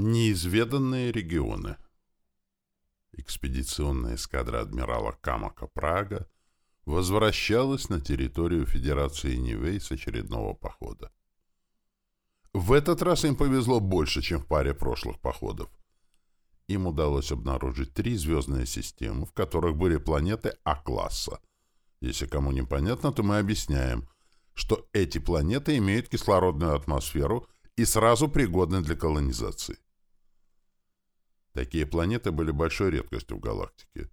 Неизведанные регионы Экспедиционная эскадра адмирала Камака Прага возвращалась на территорию Федерации Нивей с очередного похода. В этот раз им повезло больше, чем в паре прошлых походов. Им удалось обнаружить три звездные системы, в которых были планеты А-класса. Если кому непонятно, то мы объясняем, что эти планеты имеют кислородную атмосферу и сразу пригодны для колонизации. Такие планеты были большой редкостью в галактике.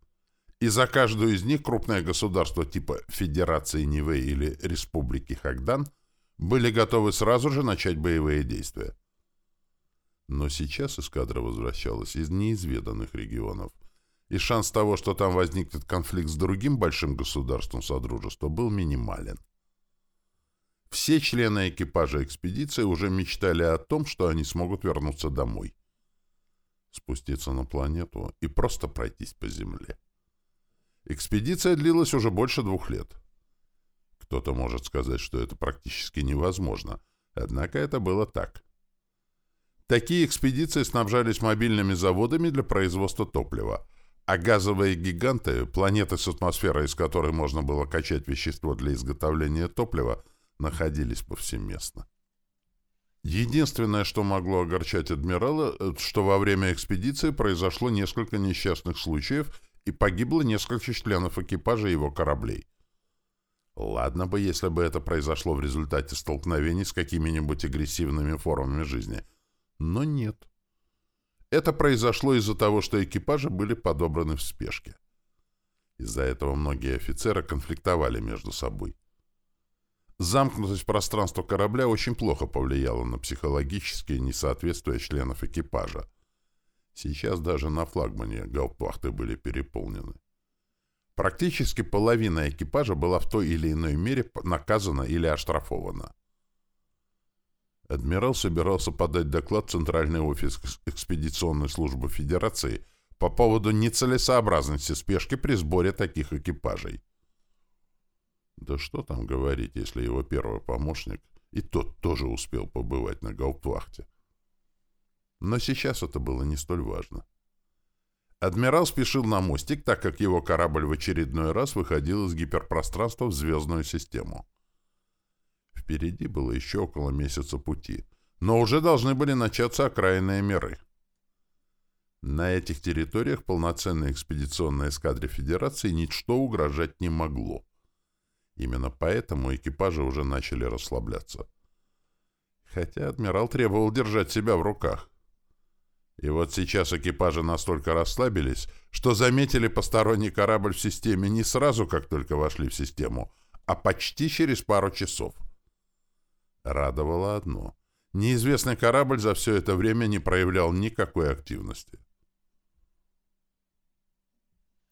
И за каждую из них крупное государство типа Федерации Нивэй или Республики Хагдан были готовы сразу же начать боевые действия. Но сейчас эскадра возвращалась из неизведанных регионов, и шанс того, что там возникнет конфликт с другим большим государством Содружества, был минимален. Все члены экипажа экспедиции уже мечтали о том, что они смогут вернуться домой спуститься на планету и просто пройтись по Земле. Экспедиция длилась уже больше двух лет. Кто-то может сказать, что это практически невозможно, однако это было так. Такие экспедиции снабжались мобильными заводами для производства топлива, а газовые гиганты, планеты с атмосферой, из которой можно было качать вещество для изготовления топлива, находились повсеместно. Единственное, что могло огорчать адмирала, э, что во время экспедиции произошло несколько несчастных случаев и погибло несколько членов экипажа его кораблей. Ладно бы, если бы это произошло в результате столкновений с какими-нибудь агрессивными формами жизни. Но нет. Это произошло из-за того, что экипажи были подобраны в спешке. Из-за этого многие офицеры конфликтовали между собой. Замкнутость пространства корабля очень плохо повлияла на психологические несоответствия членов экипажа. Сейчас даже на флагмане гаупвахты были переполнены. Практически половина экипажа была в той или иной мере наказана или оштрафована. Адмирал собирался подать доклад в Центральный офис экспедиционной службы Федерации по поводу нецелесообразности спешки при сборе таких экипажей. Да что там говорить, если его первый помощник и тот тоже успел побывать на гауптвахте. Но сейчас это было не столь важно. Адмирал спешил на мостик, так как его корабль в очередной раз выходил из гиперпространства в звездную систему. Впереди было еще около месяца пути, но уже должны были начаться окраинные миры. На этих территориях полноценной экспедиционной эскадре Федерации ничто угрожать не могло. Именно поэтому экипажи уже начали расслабляться. Хотя адмирал требовал держать себя в руках. И вот сейчас экипажи настолько расслабились, что заметили посторонний корабль в системе не сразу, как только вошли в систему, а почти через пару часов. Радовало одно. Неизвестный корабль за все это время не проявлял никакой активности.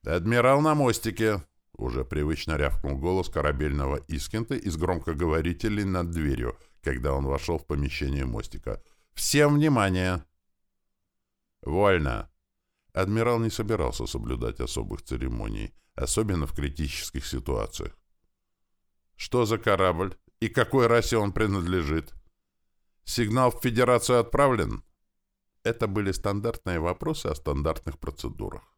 «Адмирал на мостике!» Уже привычно рявкнул голос корабельного Искента из громкоговорителей над дверью, когда он вошел в помещение мостика. «Всем внимание!» «Вольно!» Адмирал не собирался соблюдать особых церемоний, особенно в критических ситуациях. «Что за корабль? И какой расе он принадлежит? Сигнал в Федерацию отправлен?» Это были стандартные вопросы о стандартных процедурах.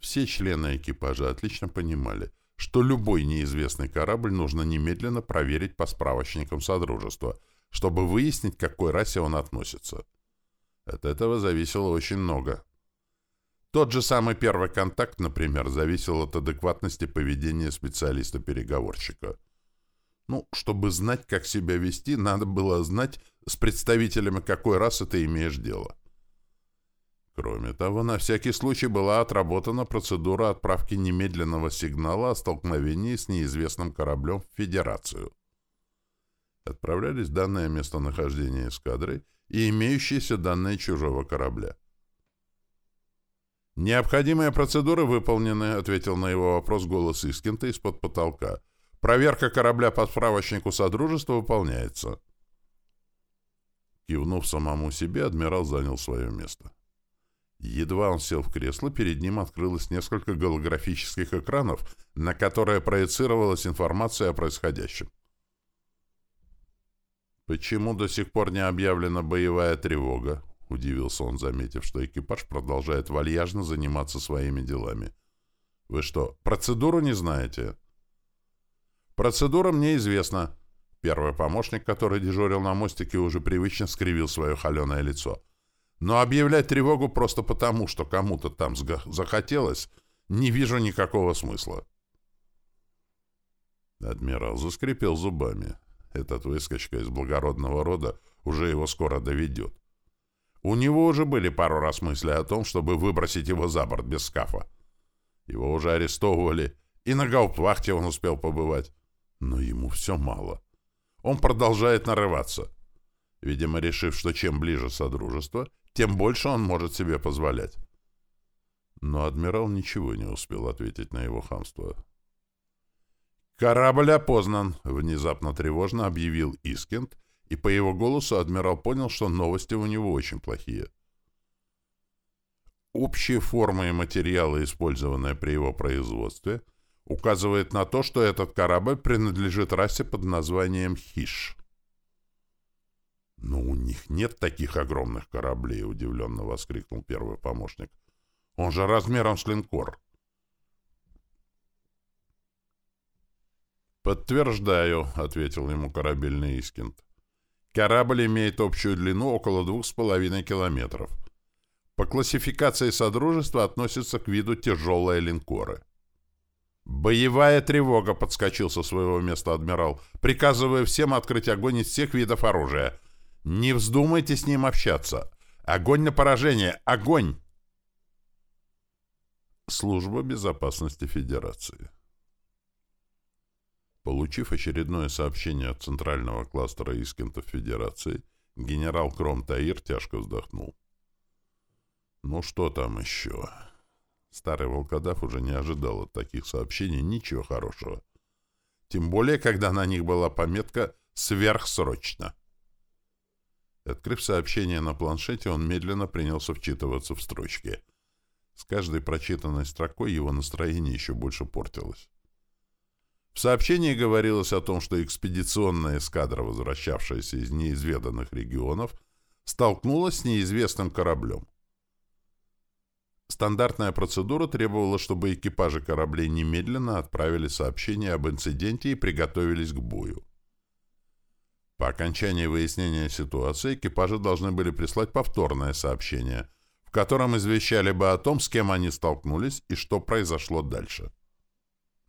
Все члены экипажа отлично понимали, что любой неизвестный корабль нужно немедленно проверить по справочникам Содружества, чтобы выяснить, к какой расе он относится. От этого зависело очень много. Тот же самый первый контакт, например, зависел от адекватности поведения специалиста-переговорщика. Ну, чтобы знать, как себя вести, надо было знать, с представителями какой расы ты имеешь дело. Кроме того, на всякий случай была отработана процедура отправки немедленного сигнала о столкновении с неизвестным кораблем в Федерацию. Отправлялись данные местонахождения эскадры и имеющиеся данные чужого корабля. «Необходимые процедуры выполнены», — ответил на его вопрос голос Искента из-под потолка. «Проверка корабля по справочнику Содружества выполняется». Кивнув самому себе, адмирал занял свое место. Едва он сел в кресло, перед ним открылось несколько голографических экранов, на которые проецировалась информация о происходящем. «Почему до сих пор не объявлена боевая тревога?» удивился он, заметив, что экипаж продолжает вальяжно заниматься своими делами. «Вы что, процедуру не знаете?» «Процедура мне известна». Первый помощник, который дежурил на мостике, уже привычно скривил свое холеное лицо. «Но объявлять тревогу просто потому, что кому-то там захотелось, не вижу никакого смысла». Адмирал заскрипел зубами. Этот выскочка из благородного рода уже его скоро доведет. У него уже были пару раз мысли о том, чтобы выбросить его за борт без скафа. Его уже арестовывали, и на гауптвахте он успел побывать. Но ему все мало. Он продолжает нарываться. Видимо, решив, что чем ближе Содружество, тем больше он может себе позволять. Но адмирал ничего не успел ответить на его хамство. «Корабль опознан», — внезапно тревожно объявил Искент, и по его голосу адмирал понял, что новости у него очень плохие. Общие формы и материалы, использованные при его производстве, указывают на то, что этот корабль принадлежит расе под названием «Хиш». «Но у них нет таких огромных кораблей», — удивленно воскликнул первый помощник. «Он же размером с линкор». «Подтверждаю», — ответил ему корабельный Искинд. «Корабль имеет общую длину около двух с половиной километров. По классификации Содружества относится к виду тяжелые линкоры». «Боевая тревога!» — подскочил со своего места адмирал, приказывая всем открыть огонь из всех видов оружия. «Не вздумайте с ним общаться! Огонь на поражение! Огонь!» Служба безопасности Федерации Получив очередное сообщение от Центрального кластера Искентов Федерации, генерал Кром Таир тяжко вздохнул. «Ну что там еще?» Старый волкодав уже не ожидал от таких сообщений ничего хорошего. Тем более, когда на них была пометка «Сверхсрочно». Открыв сообщение на планшете, он медленно принялся вчитываться в строчки. С каждой прочитанной строкой его настроение еще больше портилось. В сообщении говорилось о том, что экспедиционная эскадра, возвращавшаяся из неизведанных регионов, столкнулась с неизвестным кораблем. Стандартная процедура требовала, чтобы экипажи кораблей немедленно отправили сообщение об инциденте и приготовились к бою. По окончании выяснения ситуации экипажи должны были прислать повторное сообщение, в котором извещали бы о том, с кем они столкнулись и что произошло дальше.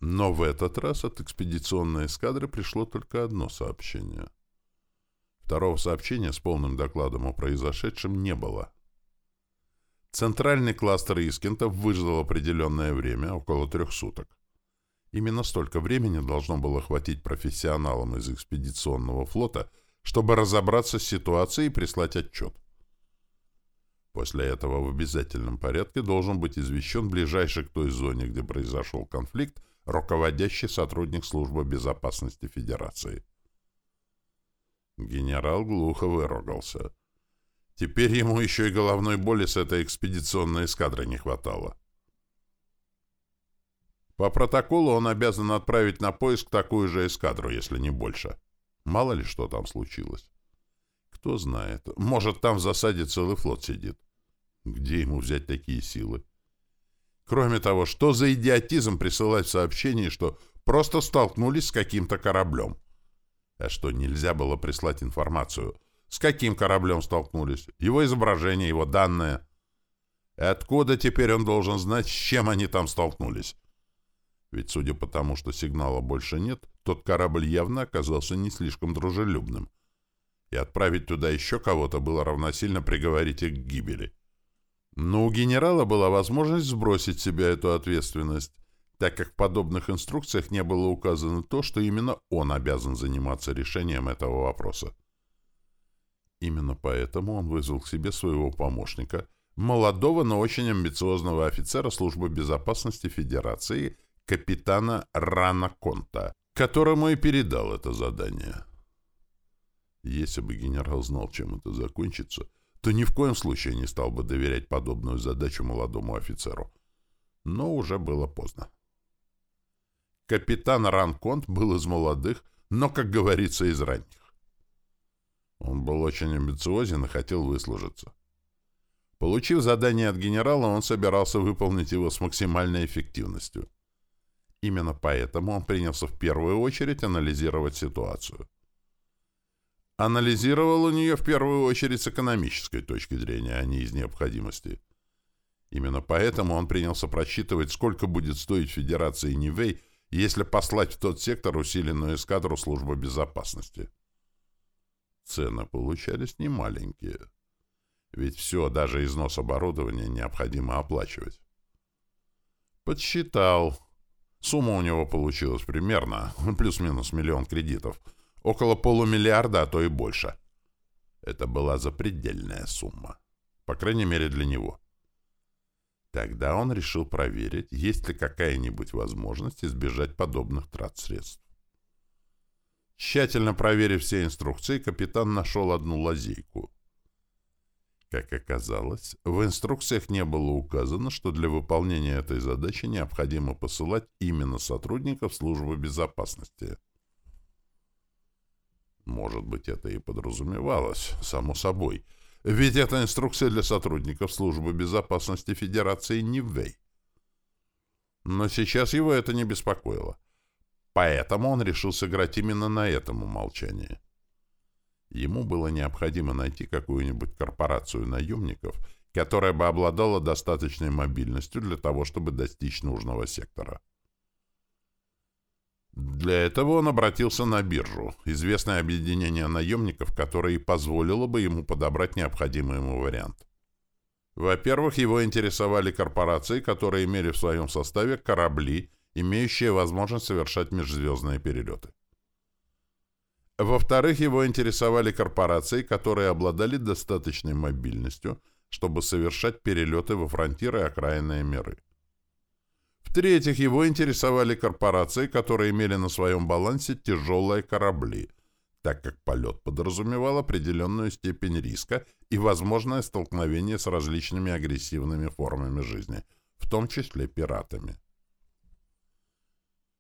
Но в этот раз от экспедиционной эскадры пришло только одно сообщение. Второго сообщения с полным докладом о произошедшем не было. Центральный кластер Искента выждал определенное время, около трех суток. Именно столько времени должно было хватить профессионалам из экспедиционного флота, чтобы разобраться с ситуацией и прислать отчет. После этого в обязательном порядке должен быть извещен ближайший к той зоне, где произошел конфликт, руководящий сотрудник службы безопасности Федерации. Генерал глухо выругался. Теперь ему еще и головной боли с этой экспедиционной эскадрой не хватало. По протоколу он обязан отправить на поиск такую же эскадру, если не больше. Мало ли что там случилось. Кто знает. Может, там в засаде целый флот сидит. Где ему взять такие силы? Кроме того, что за идиотизм присылать сообщение, что просто столкнулись с каким-то кораблем? А что, нельзя было прислать информацию? С каким кораблем столкнулись? Его изображение, его данные? Откуда теперь он должен знать, с чем они там столкнулись? Ведь, судя по тому, что сигнала больше нет, тот корабль явно оказался не слишком дружелюбным. И отправить туда еще кого-то было равносильно приговорить их к гибели. Но у генерала была возможность сбросить себя эту ответственность, так как в подобных инструкциях не было указано то, что именно он обязан заниматься решением этого вопроса. Именно поэтому он вызвал к себе своего помощника, молодого, но очень амбициозного офицера службы безопасности Федерации, капитана Рана Конта, которому и передал это задание. Если бы генерал знал, чем это закончится, то ни в коем случае не стал бы доверять подобную задачу молодому офицеру. Но уже было поздно. Капитан Ранконт был из молодых, но, как говорится, из ранних. Он был очень амбициозен и хотел выслужиться. Получив задание от генерала, он собирался выполнить его с максимальной эффективностью. Именно поэтому он принялся в первую очередь анализировать ситуацию. Анализировал у нее в первую очередь с экономической точки зрения, а не из необходимости. Именно поэтому он принялся просчитывать, сколько будет стоить Федерации Нивей, если послать в тот сектор усиленную эскадру службы безопасности. Цены получались немаленькие. Ведь все, даже износ оборудования, необходимо оплачивать. Подсчитал. Сумма у него получилась примерно, плюс-минус миллион кредитов. Около полумиллиарда, а то и больше. Это была запредельная сумма. По крайней мере, для него. Тогда он решил проверить, есть ли какая-нибудь возможность избежать подобных трат средств. Тщательно проверив все инструкции, капитан нашел одну лазейку. Как оказалось, в инструкциях не было указано, что для выполнения этой задачи необходимо посылать именно сотрудников службы безопасности. Может быть, это и подразумевалось, само собой, ведь это инструкция для сотрудников службы безопасности Федерации Нивэй. Но сейчас его это не беспокоило. Поэтому он решил сыграть именно на этом умолчании. Ему было необходимо найти какую-нибудь корпорацию наемников, которая бы обладала достаточной мобильностью для того, чтобы достичь нужного сектора. Для этого он обратился на биржу, известное объединение наемников, которое и позволило бы ему подобрать необходимый ему вариант. Во-первых, его интересовали корпорации, которые имели в своем составе корабли, имеющие возможность совершать межзвездные перелеты. Во-вторых, его интересовали корпорации, которые обладали достаточной мобильностью, чтобы совершать перелеты во фронтиры и окраинные миры. В-третьих, его интересовали корпорации, которые имели на своем балансе тяжелые корабли, так как полет подразумевал определенную степень риска и возможное столкновение с различными агрессивными формами жизни, в том числе пиратами.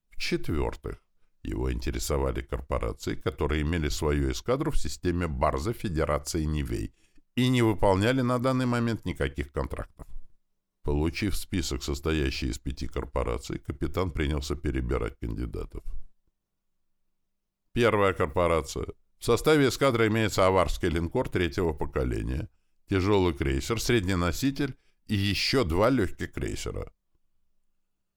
В-четвертых, его интересовали корпорации, которые имели свою эскадру в системе Барза Федерации Нивей и не выполняли на данный момент никаких контрактов. Получив список, состоящий из пяти корпораций, капитан принялся перебирать кандидатов. Первая корпорация. В составе эскадры имеется аварский линкор третьего поколения, тяжелый крейсер, средний носитель и еще два легких крейсера.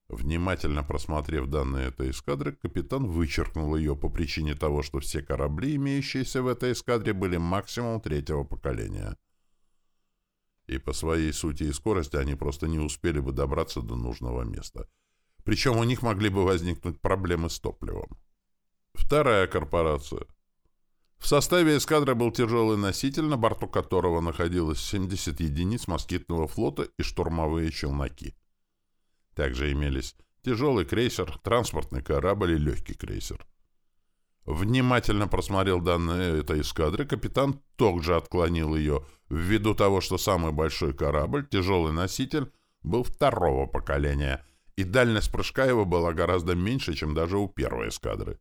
Внимательно просмотрев данные этой эскадры, капитан вычеркнул ее по причине того, что все корабли, имеющиеся в этой эскадре, были максимум третьего поколения и по своей сути и скорости они просто не успели бы добраться до нужного места. Причем у них могли бы возникнуть проблемы с топливом. Вторая корпорация. В составе эскадры был тяжелый носитель, на борту которого находилось 70 единиц москитного флота и штурмовые челноки. Также имелись тяжелый крейсер, транспортный корабль и легкий крейсер. Внимательно просмотрел данные этой эскадры, капитан также отклонил ее, ввиду того, что самый большой корабль, тяжелый носитель, был второго поколения, и дальность прыжка его была гораздо меньше, чем даже у первой эскадры.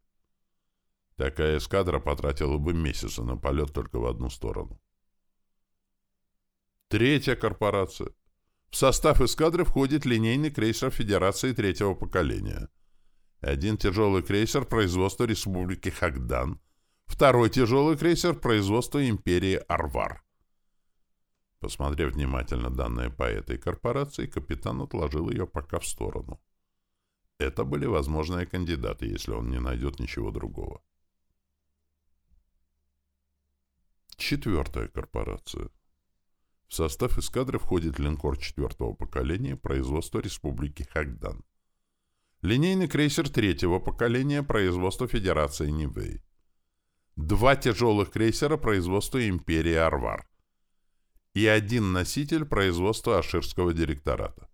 Такая эскадра потратила бы месяцы на полет только в одну сторону. Третья корпорация. В состав эскадры входит линейный крейсер Федерации третьего поколения — один тяжелый крейсер производства Республики Хагдан, второй тяжелый крейсер производства Империи Арвар. Посмотрев внимательно данные по этой корпорации, капитан отложил ее пока в сторону. Это были возможные кандидаты, если он не найдет ничего другого. Четвертая корпорация. В состав эскадры входит линкор четвертого поколения производства Республики Хагдан. Линейный крейсер третьего поколения производства Федерации Нивэй. Два тяжелых крейсера производства Империи Арвар. И один носитель производства Аширского директората.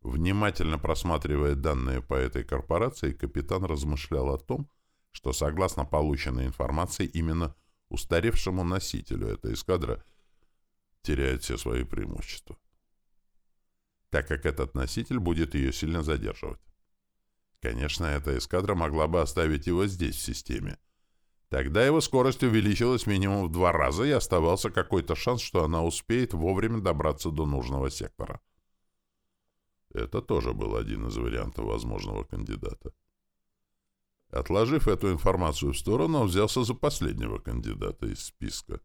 Внимательно просматривая данные по этой корпорации, капитан размышлял о том, что, согласно полученной информации, именно устаревшему носителю эта эскадра теряет все свои преимущества так как этот носитель будет ее сильно задерживать. Конечно, эта эскадра могла бы оставить его здесь, в системе, Тогда его скорость увеличилась минимум в два раза, и оставался какой-то шанс, что она успеет вовремя добраться до нужного сектора. Это тоже был один из вариантов возможного кандидата. Отложив эту информацию в сторону, он взялся за последнего кандидата из списка.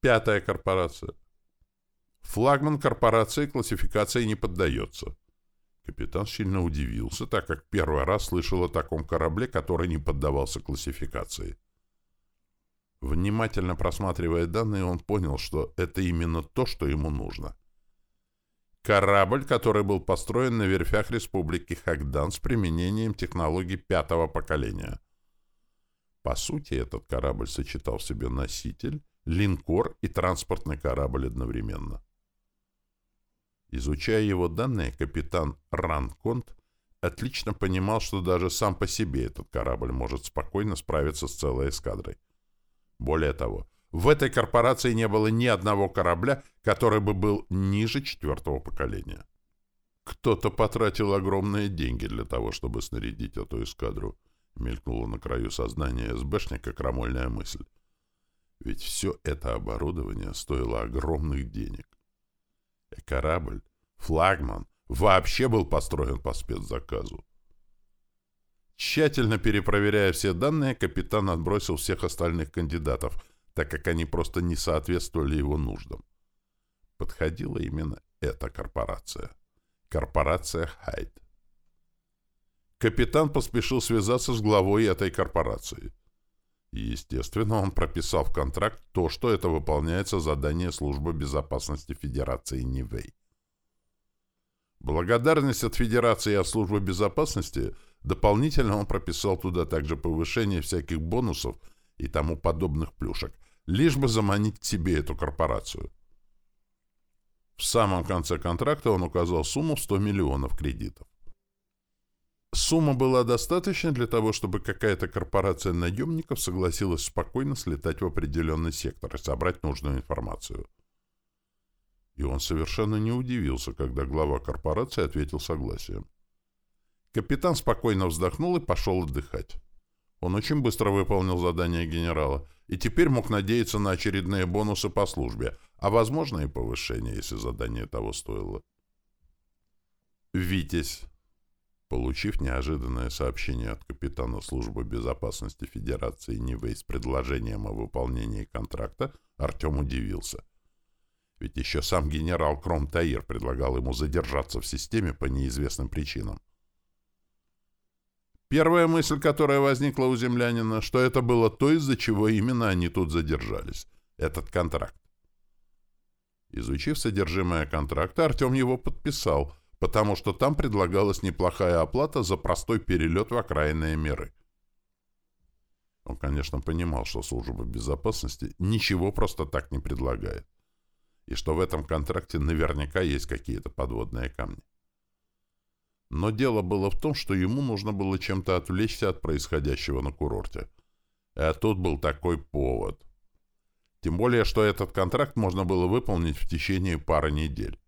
Пятая корпорация. Флагман корпорации классификации не поддается. Капитан сильно удивился, так как первый раз слышал о таком корабле, который не поддавался классификации. Внимательно просматривая данные, он понял, что это именно то, что ему нужно. Корабль, который был построен на верфях Республики Хагдан с применением технологий пятого поколения. По сути, этот корабль сочетал в себе носитель, линкор и транспортный корабль одновременно. Изучая его данные, капитан Ранконт отлично понимал, что даже сам по себе этот корабль может спокойно справиться с целой эскадрой. Более того, в этой корпорации не было ни одного корабля, который бы был ниже четвертого поколения. Кто-то потратил огромные деньги для того, чтобы снарядить эту эскадру, мелькнула на краю сознания СБшника крамольная мысль. Ведь все это оборудование стоило огромных денег. И корабль, флагман, вообще был построен по спецзаказу. Тщательно перепроверяя все данные, капитан отбросил всех остальных кандидатов, так как они просто не соответствовали его нуждам. Подходила именно эта корпорация. Корпорация Хайд. Капитан поспешил связаться с главой этой корпорации. И, естественно, он прописал в контракт то, что это выполняется задание Службы безопасности Федерации Нивэй. Благодарность от Федерации и от Службы безопасности дополнительно он прописал туда также повышение всяких бонусов и тому подобных плюшек, лишь бы заманить к себе эту корпорацию. В самом конце контракта он указал сумму в 100 миллионов кредитов. Сумма была достаточна для того, чтобы какая-то корпорация наемников согласилась спокойно слетать в определенный сектор и собрать нужную информацию. И он совершенно не удивился, когда глава корпорации ответил согласием. Капитан спокойно вздохнул и пошел отдыхать. Он очень быстро выполнил задание генерала и теперь мог надеяться на очередные бонусы по службе, а возможно и повышение, если задание того стоило. «Витязь!» Получив неожиданное сообщение от капитана службы безопасности Федерации Нивэй с предложением о выполнении контракта, Артем удивился. Ведь еще сам генерал Кром Таир предлагал ему задержаться в системе по неизвестным причинам. Первая мысль, которая возникла у землянина, что это было то, из-за чего именно они тут задержались. Этот контракт. Изучив содержимое контракта, Артем его подписал — потому что там предлагалась неплохая оплата за простой перелет в окраинные миры. Он, конечно, понимал, что служба безопасности ничего просто так не предлагает, и что в этом контракте наверняка есть какие-то подводные камни. Но дело было в том, что ему нужно было чем-то отвлечься от происходящего на курорте. А тут был такой повод. Тем более, что этот контракт можно было выполнить в течение пары недель.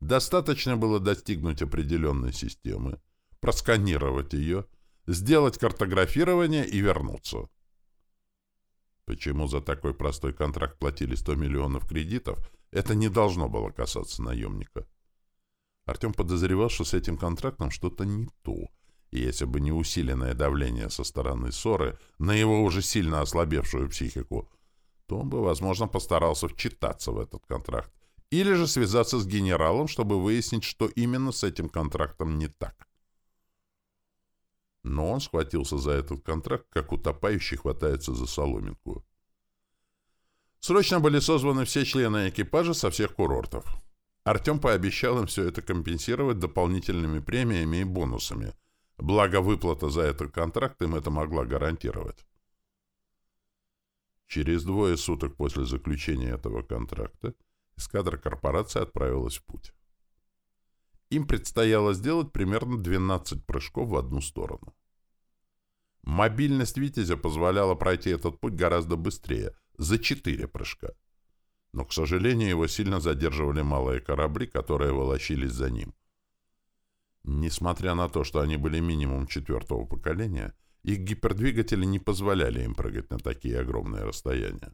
Достаточно было достигнуть определенной системы, просканировать ее, сделать картографирование и вернуться. Почему за такой простой контракт платили 100 миллионов кредитов, это не должно было касаться наемника. Артем подозревал, что с этим контрактом что-то не то, и если бы не усиленное давление со стороны ссоры на его уже сильно ослабевшую психику, то он бы, возможно, постарался вчитаться в этот контракт или же связаться с генералом, чтобы выяснить, что именно с этим контрактом не так. Но он схватился за этот контракт, как утопающий хватается за соломинку. Срочно были созваны все члены экипажа со всех курортов. Артем пообещал им все это компенсировать дополнительными премиями и бонусами, благо выплата за этот контракт им это могла гарантировать. Через двое суток после заключения этого контракта эскадра корпорации отправилась в путь. Им предстояло сделать примерно 12 прыжков в одну сторону. Мобильность «Витязя» позволяла пройти этот путь гораздо быстрее, за 4 прыжка. Но, к сожалению, его сильно задерживали малые корабли, которые волочились за ним. Несмотря на то, что они были минимум четвертого поколения, Их гипердвигатели не позволяли им прыгать на такие огромные расстояния.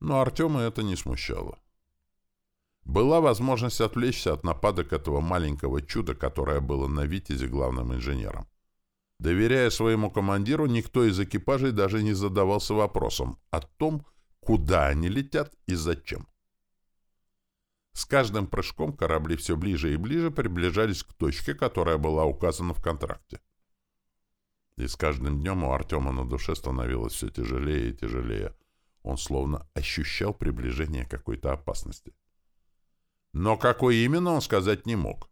Но Артема это не смущало. Была возможность отвлечься от нападок этого маленького чуда, которое было на «Витязе» главным инженером. Доверяя своему командиру, никто из экипажей даже не задавался вопросом о том, куда они летят и зачем. С каждым прыжком корабли все ближе и ближе приближались к точке, которая была указана в контракте. И с каждым днем у Артема на душе становилось все тяжелее и тяжелее. Он словно ощущал приближение какой-то опасности. Но какой именно, он сказать не мог.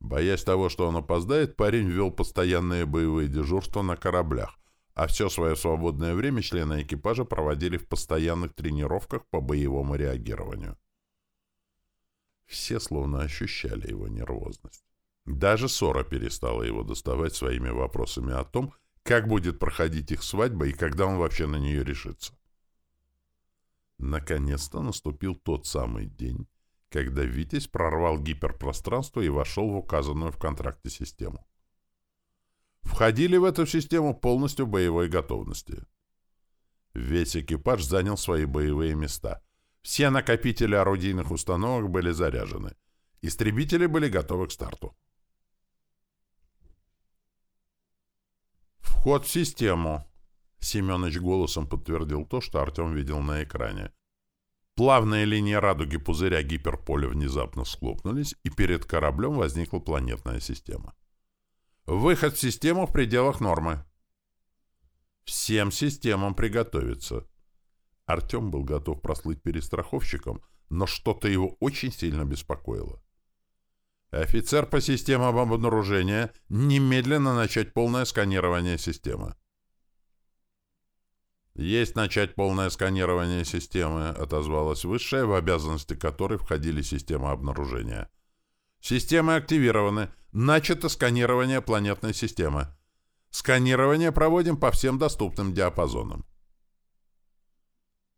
Боясь того, что он опоздает, парень ввел постоянные боевые дежурства на кораблях, а все свое свободное время члены экипажа проводили в постоянных тренировках по боевому реагированию. Все словно ощущали его нервозность. Даже Сора перестала его доставать своими вопросами о том, как будет проходить их свадьба и когда он вообще на нее решится. Наконец-то наступил тот самый день, когда Витязь прорвал гиперпространство и вошел в указанную в контракте систему. Входили в эту систему полностью боевой готовности. Весь экипаж занял свои боевые места — все накопители орудийных установок были заряжены. Истребители были готовы к старту. «Вход в систему», — Семенович голосом подтвердил то, что Артем видел на экране. Плавные линии радуги пузыря гиперполя внезапно схлопнулись, и перед кораблем возникла планетная система. Выход в систему в пределах нормы. Всем системам приготовиться. Артем был готов прослыть перестраховщиком, но что-то его очень сильно беспокоило. Офицер по системам обнаружения немедленно начать полное сканирование системы. «Есть начать полное сканирование системы», — отозвалась высшая, в обязанности которой входили системы обнаружения. «Системы активированы. Начато сканирование планетной системы. Сканирование проводим по всем доступным диапазонам».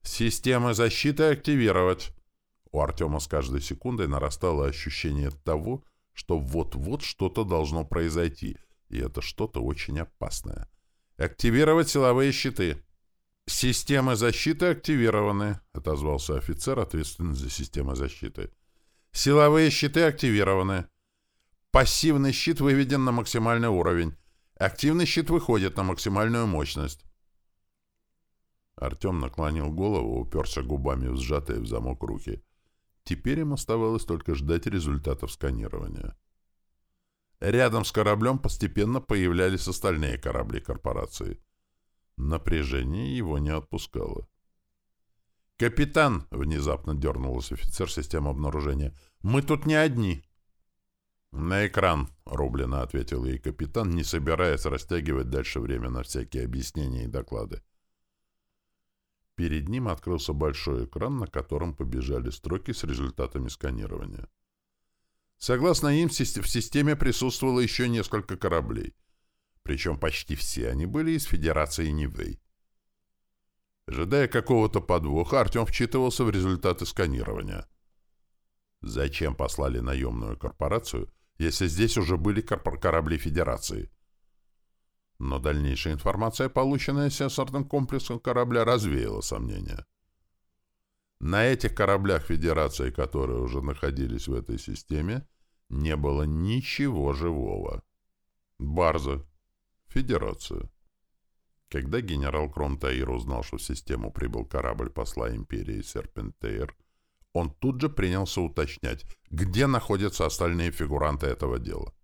«Системы защиты активировать!» У Артема с каждой секундой нарастало ощущение того, что вот-вот что-то должно произойти, и это что-то очень опасное. «Активировать силовые щиты!» «Системы защиты активированы», — отозвался офицер, ответственный за системы защиты. «Силовые щиты активированы. Пассивный щит выведен на максимальный уровень. Активный щит выходит на максимальную мощность. Артем наклонил голову, уперся губами в сжатые в замок руки. Теперь им оставалось только ждать результатов сканирования. Рядом с кораблем постепенно появлялись остальные корабли корпорации. Напряжение его не отпускало. «Капитан!» — внезапно дернулся офицер системы обнаружения. «Мы тут не одни!» «На экран!» — рублено ответил ей капитан, не собираясь растягивать дальше время на всякие объяснения и доклады. Перед ним открылся большой экран, на котором побежали строки с результатами сканирования. Согласно им, в системе присутствовало еще несколько кораблей. Причем почти все они были из Федерации Нивэй. Ожидая какого-то подвоха, Артем вчитывался в результаты сканирования. Зачем послали наемную корпорацию, если здесь уже были корабли Федерации? Но дальнейшая информация, полученная сенсорным комплексом корабля, развеяла сомнения. На этих кораблях Федерации, которые уже находились в этой системе, не было ничего живого. Барза. Федерация. Когда генерал Кромтаир узнал, что в систему прибыл корабль посла империи Серпентейр, он тут же принялся уточнять, где находятся остальные фигуранты этого дела.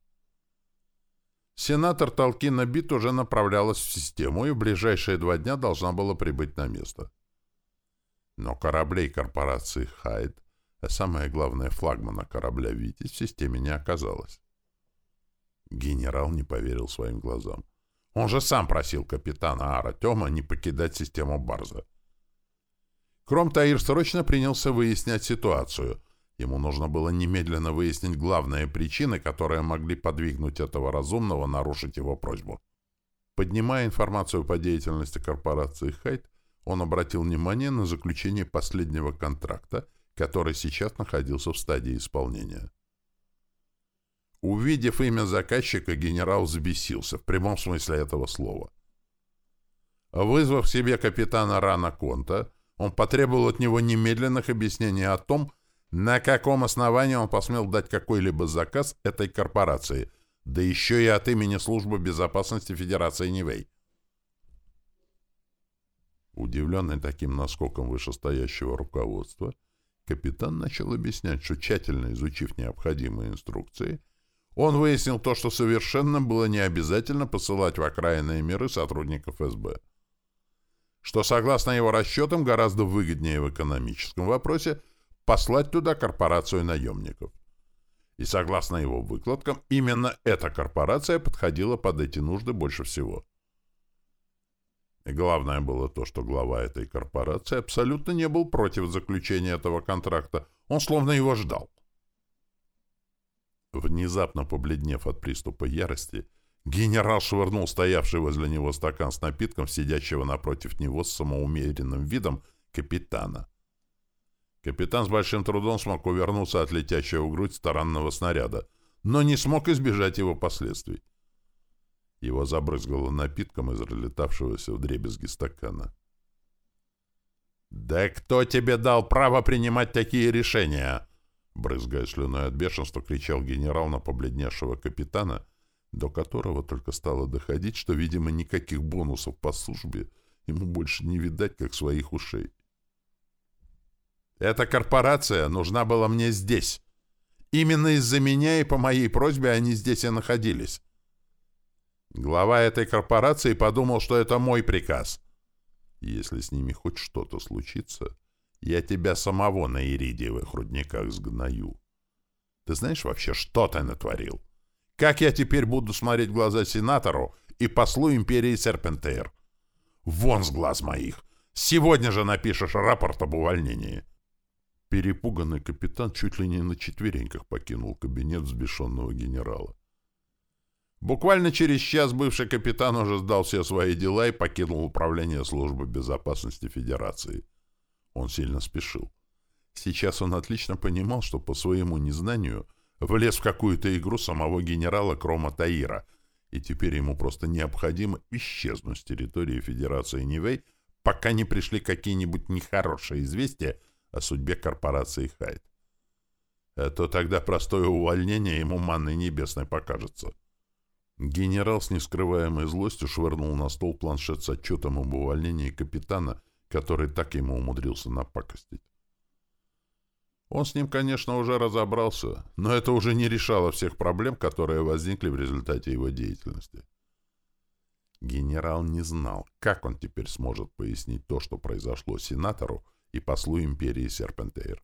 Сенатор Толкина Бит уже направлялась в систему и в ближайшие два дня должна была прибыть на место. Но кораблей корпорации «Хайд», а самое главное флагмана корабля «Витязь» в системе не оказалось. Генерал не поверил своим глазам. Он же сам просил капитана Артема не покидать систему Барза. Кромтаир срочно принялся выяснять ситуацию — Ему нужно было немедленно выяснить главные причины, которые могли подвигнуть этого разумного нарушить его просьбу. Поднимая информацию по деятельности корпорации «Хайт», он обратил внимание на заключение последнего контракта, который сейчас находился в стадии исполнения. Увидев имя заказчика, генерал взбесился, в прямом смысле этого слова. Вызвав себе капитана Рана Конта, он потребовал от него немедленных объяснений о том, на каком основании он посмел дать какой-либо заказ этой корпорации, да еще и от имени Службы безопасности Федерации Нивэй. Удивленный таким наскоком вышестоящего руководства, капитан начал объяснять, что тщательно изучив необходимые инструкции, он выяснил то, что совершенно было не обязательно посылать в окраинные миры сотрудников СБ. Что, согласно его расчетам, гораздо выгоднее в экономическом вопросе послать туда корпорацию наемников. И, согласно его выкладкам, именно эта корпорация подходила под эти нужды больше всего. И главное было то, что глава этой корпорации абсолютно не был против заключения этого контракта. Он словно его ждал. Внезапно побледнев от приступа ярости, генерал швырнул стоявший возле него стакан с напитком, сидящего напротив него с самоумеренным видом капитана. Капитан с большим трудом смог увернуться от летящего в грудь таранного снаряда, но не смог избежать его последствий. Его забрызгало напитком из разлетавшегося в дребезги стакана. «Да кто тебе дал право принимать такие решения?» Брызгая слюной от бешенства, кричал генерал на побледневшего капитана, до которого только стало доходить, что, видимо, никаких бонусов по службе ему больше не видать, как своих ушей. «Эта корпорация нужна была мне здесь. Именно из-за меня и по моей просьбе они здесь и находились. Глава этой корпорации подумал, что это мой приказ. Если с ними хоть что-то случится, я тебя самого на иридиевых рудниках сгною. Ты знаешь вообще, что ты натворил? Как я теперь буду смотреть в глаза сенатору и послу империи Серпентейр? Вон с глаз моих! Сегодня же напишешь рапорт об увольнении. Перепуганный капитан чуть ли не на четвереньках покинул кабинет взбешенного генерала. Буквально через час бывший капитан уже сдал все свои дела и покинул управление службы безопасности Федерации. Он сильно спешил. Сейчас он отлично понимал, что по своему незнанию влез в какую-то игру самого генерала Крома Таира, и теперь ему просто необходимо исчезнуть с территории Федерации Нивей, пока не пришли какие-нибудь нехорошие известия о судьбе корпорации Хайт. А то тогда простое увольнение ему манной небесной покажется. Генерал с нескрываемой злостью швырнул на стол планшет с отчетом об увольнении капитана который так ему умудрился напакостить. Он с ним, конечно, уже разобрался, но это уже не решало всех проблем, которые возникли в результате его деятельности. Генерал не знал, как он теперь сможет пояснить то, что произошло сенатору и послу империи Серпентейр.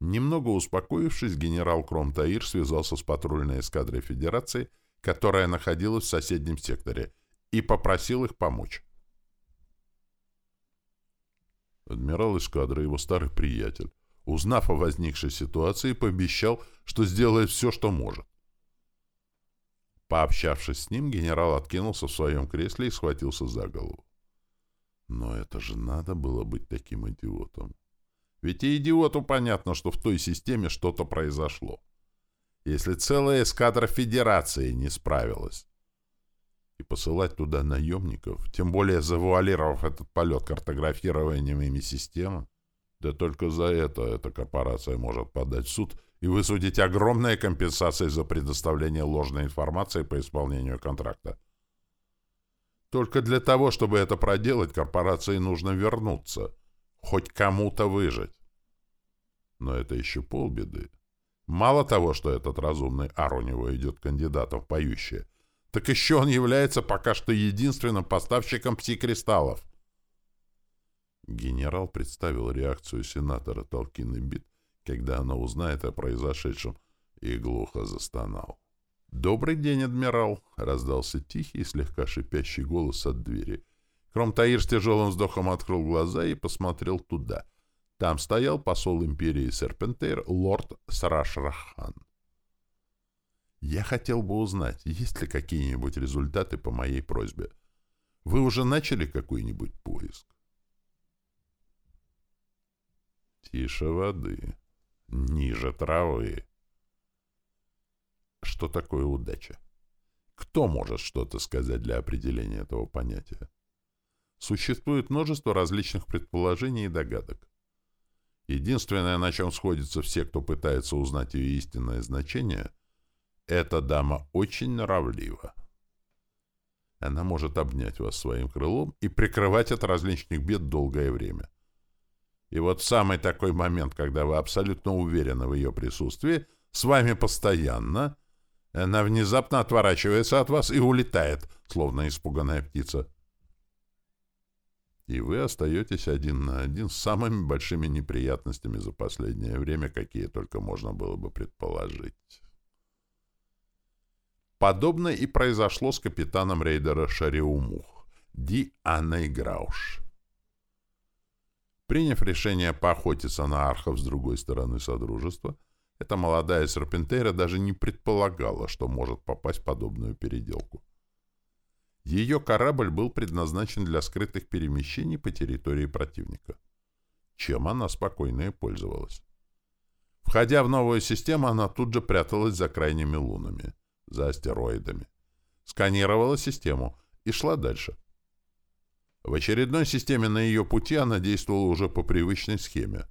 Немного успокоившись, генерал Кромтаир связался с патрульной эскадрой Федерации, которая находилась в соседнем секторе, и попросил их помочь. Адмирал эскадры, его старый приятель, узнав о возникшей ситуации, пообещал, что сделает все, что может. Пообщавшись с ним, генерал откинулся в своем кресле и схватился за голову. Но это же надо было быть таким идиотом. Ведь и идиоту понятно, что в той системе что-то произошло. Если целая эскадра Федерации не справилась, и посылать туда наемников, тем более завуалировав этот полет картографированием ими системы, да только за это эта корпорация может подать в суд и высудить огромные компенсации за предоставление ложной информации по исполнению контракта. Только для того, чтобы это проделать, корпорации нужно вернуться, хоть кому-то выжить. Но это еще полбеды. Мало того, что этот разумный ар у него идет кандидатом в поющие, так еще он является пока что единственным поставщиком пси-кристаллов. Генерал представил реакцию сенатора Толкины Бит, когда она узнает о произошедшем, и глухо застонал. «Добрый день, адмирал!» — раздался тихий слегка шипящий голос от двери. Кромтаир с тяжелым вздохом открыл глаза и посмотрел туда. Там стоял посол империи Серпентейр, лорд Сарашрахан. Я хотел бы узнать, есть ли какие-нибудь результаты по моей просьбе. Вы уже начали какой-нибудь поиск? Тише воды, ниже травы. Что такое удача? Кто может что-то сказать для определения этого понятия? Существует множество различных предположений и догадок. Единственное, на чем сходятся все, кто пытается узнать ее истинное значение, эта дама очень нравлива. Она может обнять вас своим крылом и прикрывать от различных бед долгое время. И вот самый такой момент, когда вы абсолютно уверены в ее присутствии, с вами постоянно, она внезапно отворачивается от вас и улетает, словно испуганная птица. И вы остаетесь один на один с самыми большими неприятностями за последнее время, какие только можно было бы предположить. Подобно и произошло с капитаном рейдера Шариумух, Ди Анной Грауш. Приняв решение поохотиться на архов с другой стороны Содружества, эта молодая серпентейра даже не предполагала, что может попасть в подобную переделку. Ее корабль был предназначен для скрытых перемещений по территории противника, чем она спокойно и пользовалась. Входя в новую систему, она тут же пряталась за крайними лунами, за астероидами, сканировала систему и шла дальше. В очередной системе на ее пути она действовала уже по привычной схеме.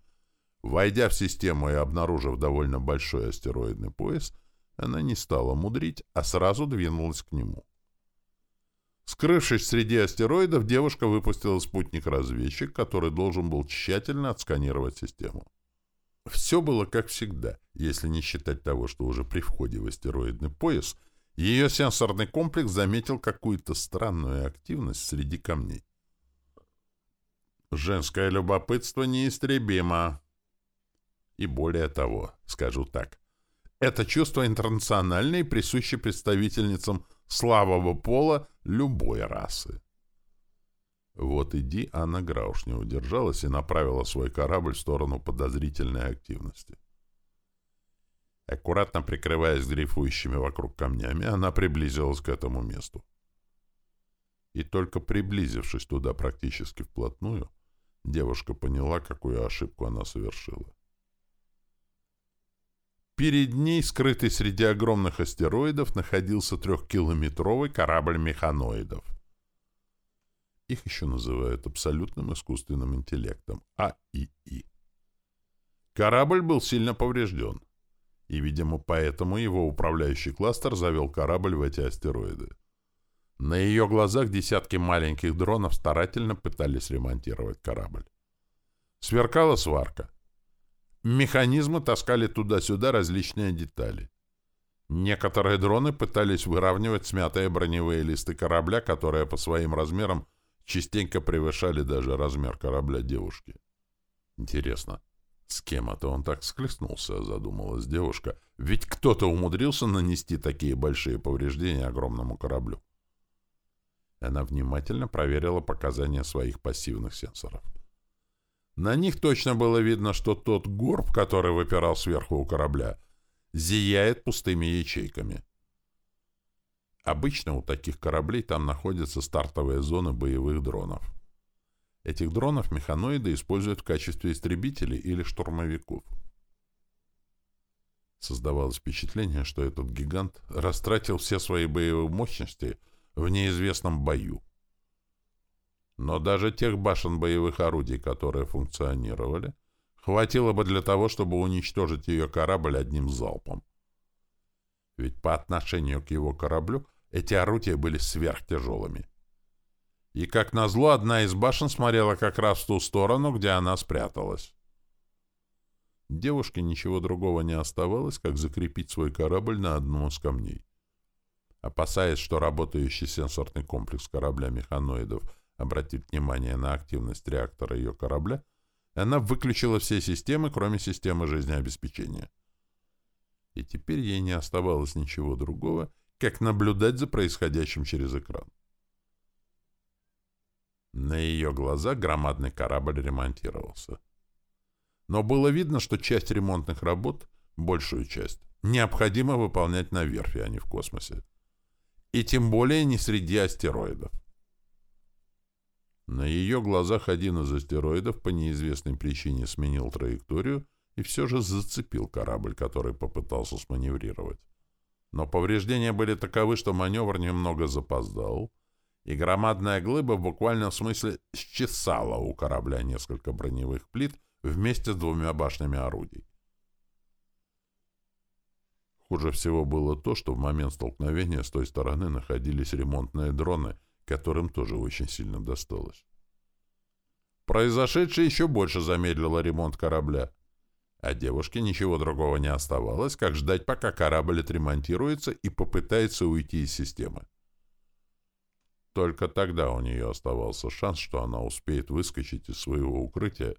Войдя в систему и обнаружив довольно большой астероидный пояс, она не стала мудрить, а сразу двинулась к нему. Скрывшись среди астероидов, девушка выпустила спутник-разведчик, который должен был тщательно отсканировать систему. Все было как всегда, если не считать того, что уже при входе в астероидный пояс ее сенсорный комплекс заметил какую-то странную активность среди камней. Женское любопытство неистребимо. И более того, скажу так, это чувство интернациональное и присуще представительницам слабого пола любой расы. Вот иди, Анна Грауш не удержалась и направила свой корабль в сторону подозрительной активности. Аккуратно прикрываясь дрейфующими вокруг камнями, она приблизилась к этому месту. И только приблизившись туда практически вплотную, девушка поняла, какую ошибку она совершила. Перед ней, скрытый среди огромных астероидов, находился трехкилометровый корабль механоидов. Их еще называют абсолютным искусственным интеллектом, АИИ. Корабль был сильно поврежден, и, видимо, поэтому его управляющий кластер завел корабль в эти астероиды. На ее глазах десятки маленьких дронов старательно пытались ремонтировать корабль. Сверкала сварка. Механизмы таскали туда-сюда различные детали. Некоторые дроны пытались выравнивать смятые броневые листы корабля, которые по своим размерам частенько превышали даже размер корабля девушки. Интересно, с кем это он так склеснулся, задумалась девушка, ведь кто-то умудрился нанести такие большие повреждения огромному кораблю. Она внимательно проверила показания своих пассивных сенсоров. На них точно было видно, что тот горб, который выпирал сверху у корабля, зияет пустыми ячейками. Обычно у таких кораблей там находятся стартовые зоны боевых дронов. Этих дронов механоиды используют в качестве истребителей или штурмовиков. Создавалось впечатление, что этот гигант растратил все свои боевые мощности в неизвестном бою. Но даже тех башен боевых орудий, которые функционировали, хватило бы для того, чтобы уничтожить ее корабль одним залпом. Ведь по отношению к его кораблю эти орудия были сверхтяжелыми. И, как назло, одна из башен смотрела как раз в ту сторону, где она спряталась. Девушке ничего другого не оставалось, как закрепить свой корабль на одном из камней. Опасаясь, что работающий сенсорный комплекс корабля механоидов — обратит внимание на активность реактора ее корабля, она выключила все системы, кроме системы жизнеобеспечения. И теперь ей не оставалось ничего другого, как наблюдать за происходящим через экран. На ее глаза громадный корабль ремонтировался. Но было видно, что часть ремонтных работ, большую часть, необходимо выполнять на верфи, а не в космосе. И тем более не среди астероидов. На ее глазах один из астероидов по неизвестной причине сменил траекторию и все же зацепил корабль, который попытался сманеврировать. Но повреждения были таковы, что маневр немного запоздал, и громадная глыба в буквальном смысле счесала у корабля несколько броневых плит вместе с двумя башнями орудий. Хуже всего было то, что в момент столкновения с той стороны находились ремонтные дроны, которым тоже очень сильно досталось. Произошедшее еще больше замедлило ремонт корабля. А девушке ничего другого не оставалось, как ждать, пока корабль отремонтируется и попытается уйти из системы. Только тогда у нее оставался шанс, что она успеет выскочить из своего укрытия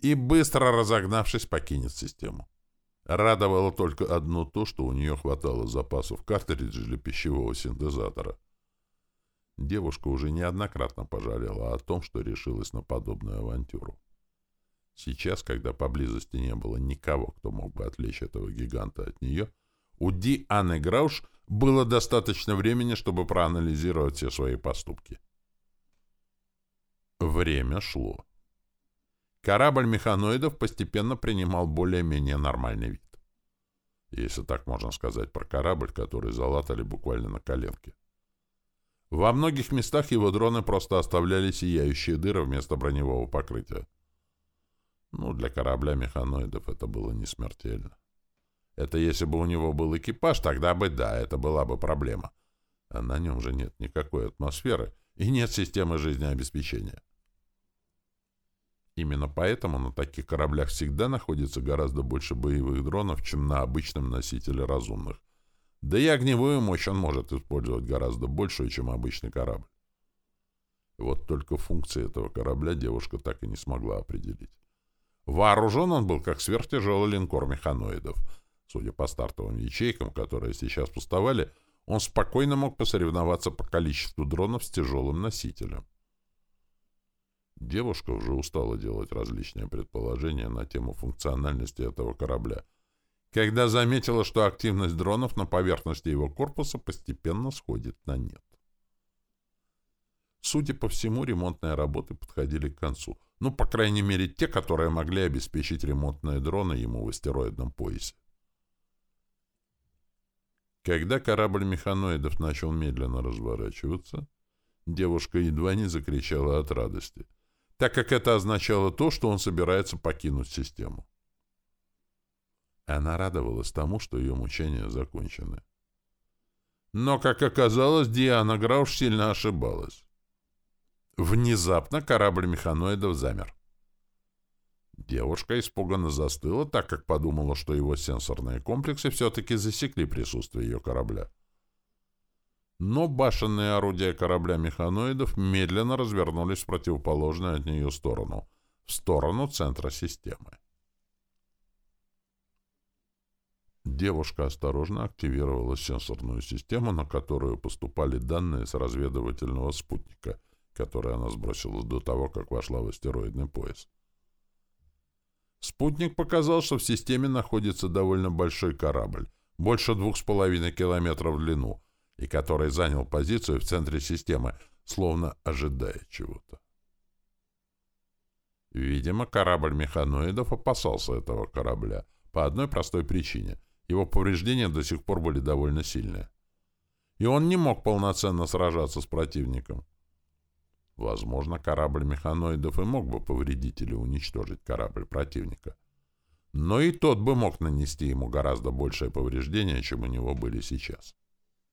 и, быстро разогнавшись, покинет систему. Радовало только одно то, что у нее хватало запасов картриджей для пищевого синтезатора. Девушка уже неоднократно пожалела о том, что решилась на подобную авантюру. Сейчас, когда поблизости не было никого, кто мог бы отвлечь этого гиганта от нее, у Ди Анны Грауш было достаточно времени, чтобы проанализировать все свои поступки. Время шло. Корабль механоидов постепенно принимал более-менее нормальный вид. Если так можно сказать про корабль, который залатали буквально на коленке. Во многих местах его дроны просто оставляли сияющие дыры вместо броневого покрытия. Ну, для корабля механоидов это было не смертельно. Это если бы у него был экипаж, тогда бы да, это была бы проблема. А на нем же нет никакой атмосферы и нет системы жизнеобеспечения. Именно поэтому на таких кораблях всегда находится гораздо больше боевых дронов, чем на обычном носителе разумных. Да и огневую мощь он может использовать гораздо большую, чем обычный корабль. Вот только функции этого корабля девушка так и не смогла определить. Вооружен он был как сверхтяжелый линкор механоидов. Судя по стартовым ячейкам, которые сейчас пустовали, он спокойно мог посоревноваться по количеству дронов с тяжелым носителем. Девушка уже устала делать различные предположения на тему функциональности этого корабля, когда заметила, что активность дронов на поверхности его корпуса постепенно сходит на нет. Судя по всему, ремонтные работы подходили к концу. Ну, по крайней мере, те, которые могли обеспечить ремонтные дроны ему в астероидном поясе. Когда корабль механоидов начал медленно разворачиваться, девушка едва не закричала от радости — так как это означало то, что он собирается покинуть систему. Она радовалась тому, что ее мучения закончены. Но, как оказалось, Диана Грауш сильно ошибалась. Внезапно корабль механоидов замер. Девушка испуганно застыла, так как подумала, что его сенсорные комплексы все-таки засекли присутствие ее корабля но башенные орудия корабля механоидов медленно развернулись в противоположную от нее сторону, в сторону центра системы. Девушка осторожно активировала сенсорную систему, на которую поступали данные с разведывательного спутника, который она сбросила до того, как вошла в астероидный пояс. Спутник показал, что в системе находится довольно большой корабль, больше двух с половиной километров в длину, и который занял позицию в центре системы, словно ожидая чего-то. Видимо, корабль механоидов опасался этого корабля по одной простой причине. Его повреждения до сих пор были довольно сильные. И он не мог полноценно сражаться с противником. Возможно, корабль механоидов и мог бы повредить или уничтожить корабль противника. Но и тот бы мог нанести ему гораздо большее повреждение, чем у него были сейчас.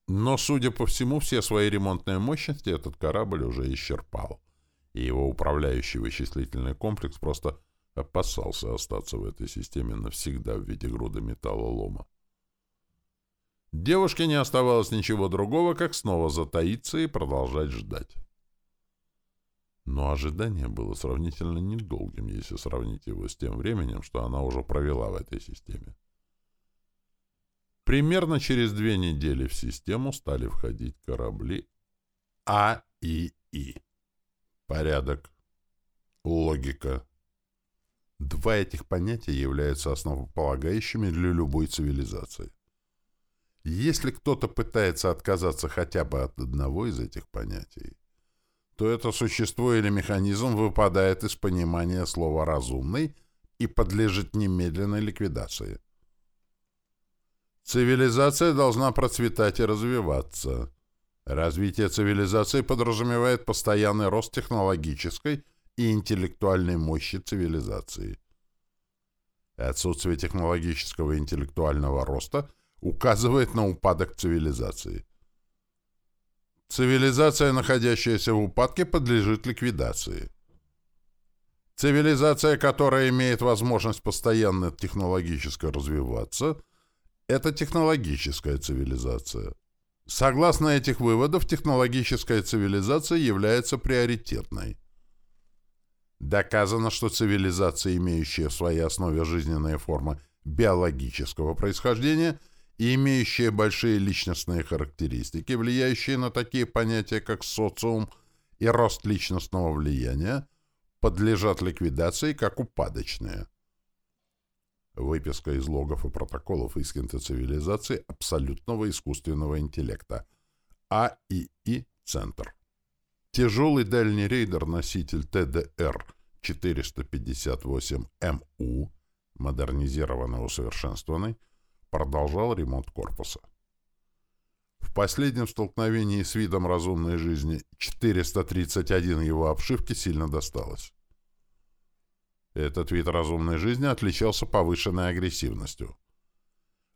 Но, судя по всему, все свои ремонтные мощности этот корабль уже исчерпал, и его управляющий вычислительный комплекс просто опасался остаться в этой системе навсегда в виде груды металлолома. Девушке не оставалось ничего другого, как снова затаиться и продолжать ждать. Но ожидание было сравнительно недолгим, если сравнить его с тем временем, что она уже провела в этой системе. Примерно через две недели в систему стали входить корабли А и И. Порядок. Логика. Два этих понятия являются основополагающими для любой цивилизации. Если кто-то пытается отказаться хотя бы от одного из этих понятий, то это существо или механизм выпадает из понимания слова «разумный» и подлежит немедленной ликвидации. Цивилизация должна процветать и развиваться. Развитие цивилизации подразумевает постоянный рост технологической и интеллектуальной мощи цивилизации. Отсутствие технологического и интеллектуального роста указывает на упадок цивилизации. Цивилизация, находящаяся в упадке, подлежит ликвидации. Цивилизация, которая имеет возможность постоянно технологически развиваться, это технологическая цивилизация. Согласно этих выводов, технологическая цивилизация является приоритетной. Доказано, что цивилизация, имеющая в своей основе жизненные формы биологического происхождения и имеющая большие личностные характеристики, влияющие на такие понятия, как социум и рост личностного влияния, подлежат ликвидации как упадочные. Выписка из логов и протоколов Искинта цивилизации абсолютного искусственного интеллекта. АИИ-центр. Тяжелый дальний рейдер-носитель ТДР-458МУ, модернизированный усовершенствованный, продолжал ремонт корпуса. В последнем столкновении с видом разумной жизни 431 его обшивки сильно досталось. Этот вид разумной жизни отличался повышенной агрессивностью.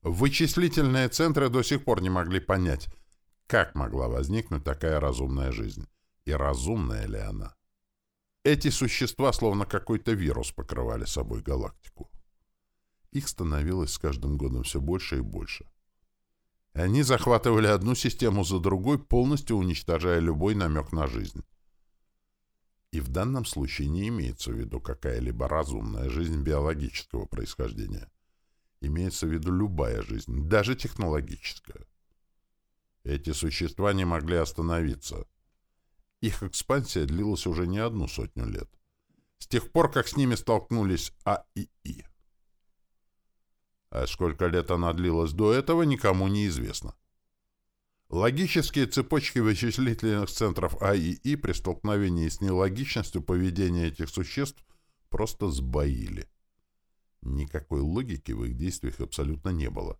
Вычислительные центры до сих пор не могли понять, как могла возникнуть такая разумная жизнь, и разумная ли она. Эти существа словно какой-то вирус покрывали собой галактику. Их становилось с каждым годом все больше и больше. Они захватывали одну систему за другой, полностью уничтожая любой намек на жизнь. И в данном случае не имеется в виду какая-либо разумная жизнь биологического происхождения. Имеется в виду любая жизнь, даже технологическая. Эти существа не могли остановиться. Их экспансия длилась уже не одну сотню лет. С тех пор, как с ними столкнулись А и И. А сколько лет она длилась до этого, никому не известно. Логические цепочки вычислительных центров АИИ при столкновении с нелогичностью поведения этих существ просто сбоили. Никакой логики в их действиях абсолютно не было.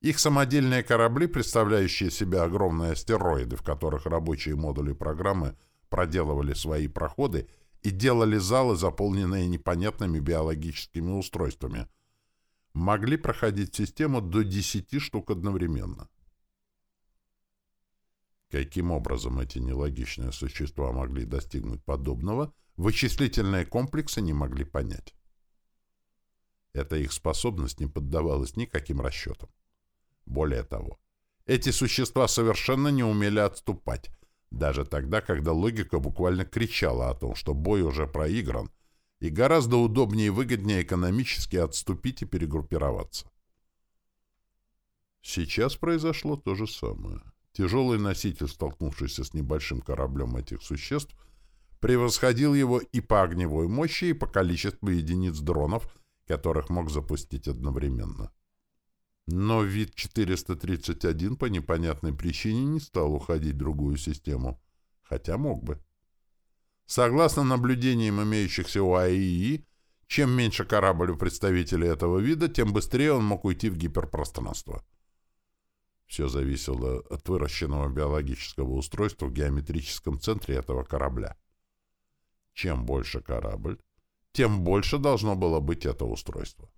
Их самодельные корабли, представляющие себя огромные астероиды, в которых рабочие модули программы проделывали свои проходы и делали залы, заполненные непонятными биологическими устройствами, могли проходить систему до 10 штук одновременно. Каким образом эти нелогичные существа могли достигнуть подобного, вычислительные комплексы не могли понять. Эта их способность не поддавалась никаким расчетам. Более того, эти существа совершенно не умели отступать, даже тогда, когда логика буквально кричала о том, что бой уже проигран, и гораздо удобнее и выгоднее экономически отступить и перегруппироваться. Сейчас произошло то же самое. Тяжелый носитель, столкнувшийся с небольшим кораблем этих существ, превосходил его и по огневой мощи, и по количеству единиц дронов, которых мог запустить одновременно. Но вид 431 по непонятной причине не стал уходить в другую систему, хотя мог бы. Согласно наблюдениям имеющихся у АИИ, чем меньше корабль у представителей этого вида, тем быстрее он мог уйти в гиперпространство. Все зависело от выращенного биологического устройства в геометрическом центре этого корабля. Чем больше корабль, тем больше должно было быть это устройство.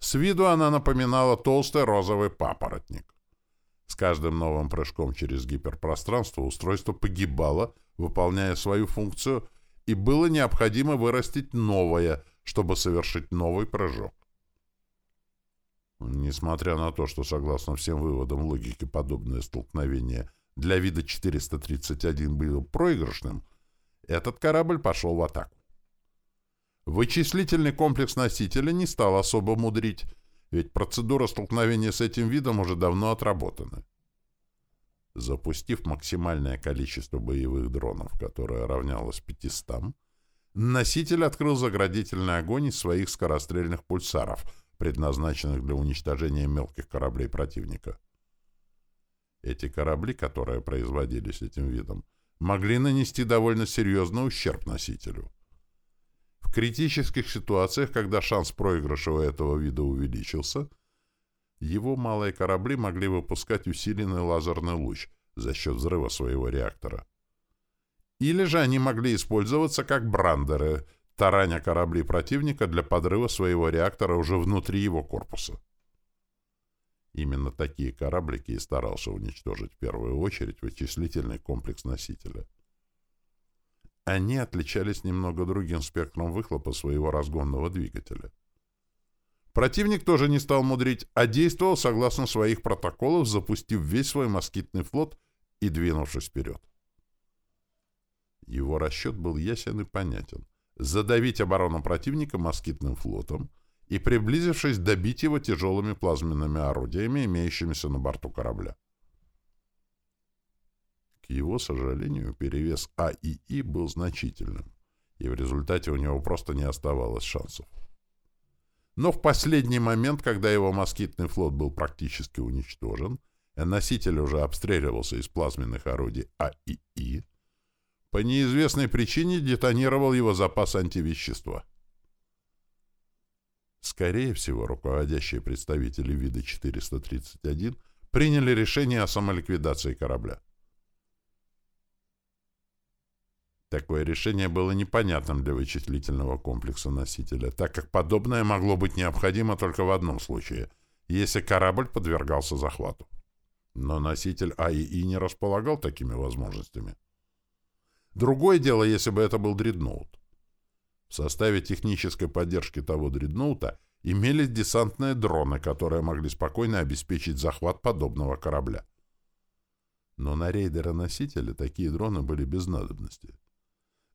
С виду она напоминала толстый розовый папоротник. С каждым новым прыжком через гиперпространство устройство погибало, выполняя свою функцию, и было необходимо вырастить новое, чтобы совершить новый прыжок. Несмотря на то, что, согласно всем выводам логики, подобное столкновение для вида 431 было проигрышным, этот корабль пошел в атаку. Вычислительный комплекс носителя не стал особо мудрить, ведь процедура столкновения с этим видом уже давно отработана. Запустив максимальное количество боевых дронов, которое равнялось 500, носитель открыл заградительный огонь из своих скорострельных пульсаров — предназначенных для уничтожения мелких кораблей противника. Эти корабли, которые производились этим видом, могли нанести довольно серьезный ущерб носителю. В критических ситуациях, когда шанс проигрыша у этого вида увеличился, Его малые корабли могли выпускать усиленный лазерный луч за счет взрыва своего реактора. Или же они могли использоваться как брандеры, тараня корабли противника для подрыва своего реактора уже внутри его корпуса. Именно такие кораблики и старался уничтожить в первую очередь вычислительный комплекс носителя. Они отличались немного другим спектром выхлопа своего разгонного двигателя. Противник тоже не стал мудрить, а действовал согласно своих протоколов, запустив весь свой москитный флот и двинувшись вперед. Его расчет был ясен и понятен. Задавить оборону противника москитным флотом и, приблизившись, добить его тяжелыми плазменными орудиями, имеющимися на борту корабля. К его сожалению, перевес А и И был значительным, и в результате у него просто не оставалось шансов. Но в последний момент, когда его москитный флот был практически уничтожен, а носитель уже обстреливался из плазменных орудий А и И, по неизвестной причине детонировал его запас антивещества. Скорее всего, руководящие представители вида 431 приняли решение о самоликвидации корабля. Такое решение было непонятным для вычислительного комплекса носителя, так как подобное могло быть необходимо только в одном случае, если корабль подвергался захвату. Но носитель АИИ не располагал такими возможностями. Другое дело, если бы это был дредноут. В составе технической поддержки того дредноута имелись десантные дроны, которые могли спокойно обеспечить захват подобного корабля. Но на рейдера-носителя такие дроны были без надобности.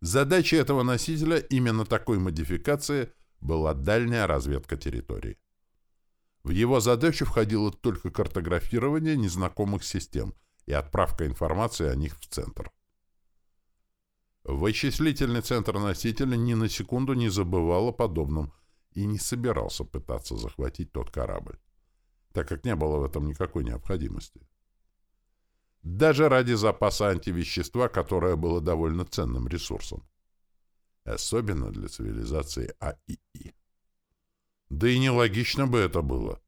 Задачей этого носителя именно такой модификации была дальняя разведка территории. В его задачу входило только картографирование незнакомых систем и отправка информации о них в центр. Вычислительный центр носителя ни на секунду не забывал о подобном и не собирался пытаться захватить тот корабль, так как не было в этом никакой необходимости даже ради запаса антивещества, которое было довольно ценным ресурсом. Особенно для цивилизации АИИ. Да и нелогично бы это было.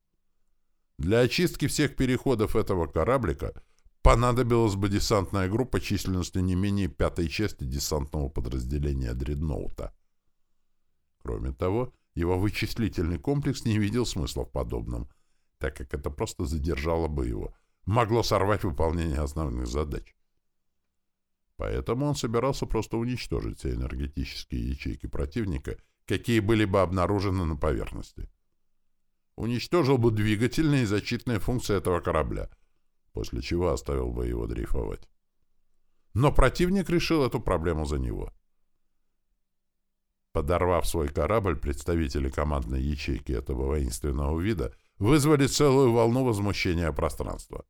Для очистки всех переходов этого кораблика понадобилась бы десантная группа численностью не менее пятой части десантного подразделения «Дредноута». Кроме того, его вычислительный комплекс не видел смысла в подобном, так как это просто задержало бы его – могло сорвать выполнение основных задач. Поэтому он собирался просто уничтожить все энергетические ячейки противника, какие были бы обнаружены на поверхности. Уничтожил бы двигательные и защитные функции этого корабля, после чего оставил бы его дрейфовать. Но противник решил эту проблему за него. Подорвав свой корабль, представители командной ячейки этого воинственного вида вызвали целую волну возмущения пространства.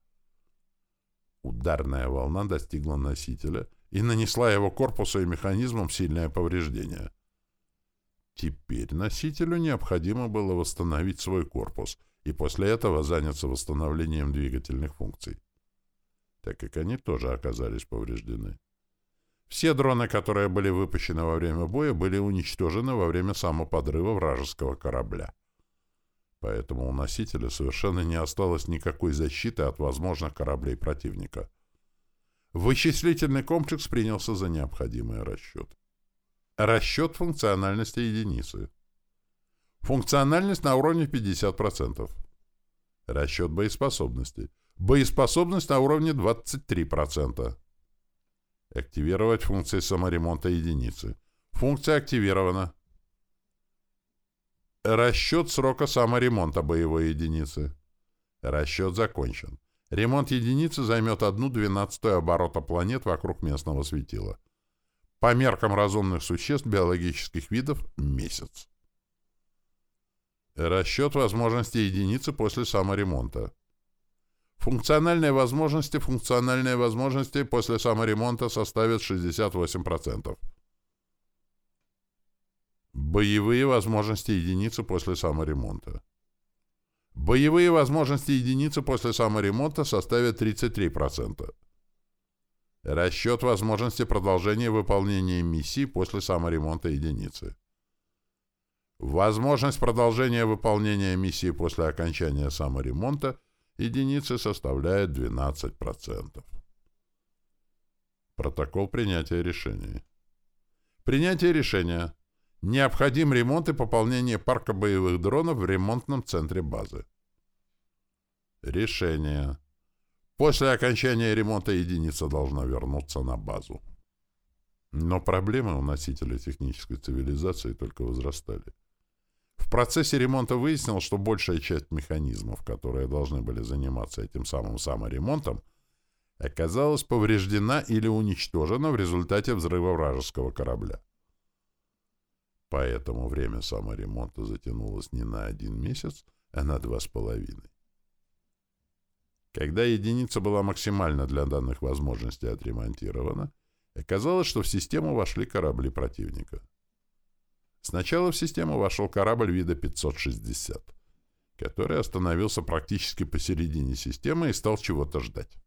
Ударная волна достигла носителя и нанесла его корпусу и механизмам сильное повреждение. Теперь носителю необходимо было восстановить свой корпус и после этого заняться восстановлением двигательных функций, так как они тоже оказались повреждены. Все дроны, которые были выпущены во время боя, были уничтожены во время самоподрыва вражеского корабля. Поэтому у носителя совершенно не осталось никакой защиты от возможных кораблей противника. Вычислительный комплекс принялся за необходимый расчет. Расчет функциональности единицы. Функциональность на уровне 50%. Расчет боеспособности. Боеспособность на уровне 23%. Активировать функции саморемонта единицы. Функция активирована. Расчет срока саморемонта боевой единицы. Расчет закончен. Ремонт единицы займет одну двенадцатую оборота планет вокруг местного светила. По меркам разумных существ биологических видов — месяц. Расчет возможностей единицы после саморемонта. Функциональные возможности функциональные возможности после саморемонта составят 68%. Боевые возможности единицы после саморемонта. Боевые возможности единицы после саморемонта составят 33%. Расчет возможности продолжения выполнения миссии после саморемонта единицы. Возможность продолжения выполнения миссии после окончания саморемонта единицы составляет 12%. Протокол принятия решений. Принятие решения. Необходим ремонт и пополнение парка боевых дронов в ремонтном центре базы. Решение. После окончания ремонта единица должна вернуться на базу. Но проблемы у носителя технической цивилизации только возрастали. В процессе ремонта выяснилось, что большая часть механизмов, которые должны были заниматься этим самым саморемонтом, оказалась повреждена или уничтожена в результате взрыва вражеского корабля. Поэтому время саморемонта затянулось не на один месяц, а на два с половиной. Когда единица была максимально для данных возможностей отремонтирована, оказалось, что в систему вошли корабли противника. Сначала в систему вошел корабль вида 560, который остановился практически посередине системы и стал чего-то ждать.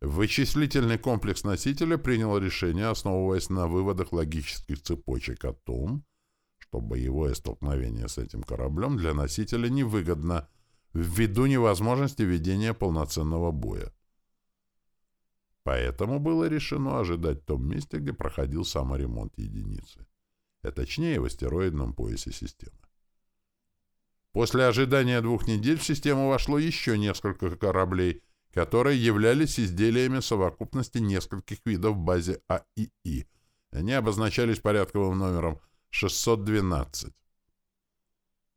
Вычислительный комплекс носителя принял решение, основываясь на выводах логических цепочек о том, что боевое столкновение с этим кораблем для носителя невыгодно ввиду невозможности ведения полноценного боя. Поэтому было решено ожидать в том месте, где проходил саморемонт единицы, а точнее в астероидном поясе системы. После ожидания двух недель в систему вошло еще несколько кораблей — которые являлись изделиями совокупности нескольких видов в базе АИИ. Они обозначались порядковым номером 612,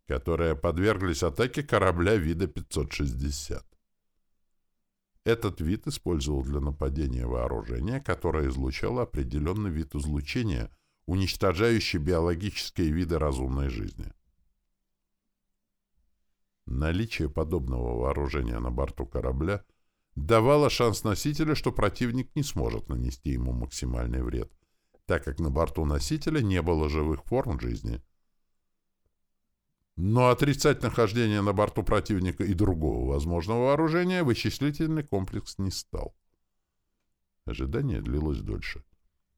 которые подверглись атаке корабля вида 560. Этот вид использовал для нападения вооружение, которое излучало определенный вид излучения, уничтожающий биологические виды разумной жизни. Наличие подобного вооружения на борту корабля давала шанс носителя, что противник не сможет нанести ему максимальный вред, так как на борту носителя не было живых форм жизни. Но отрицать нахождение на борту противника и другого возможного вооружения вычислительный комплекс не стал. Ожидание длилось дольше.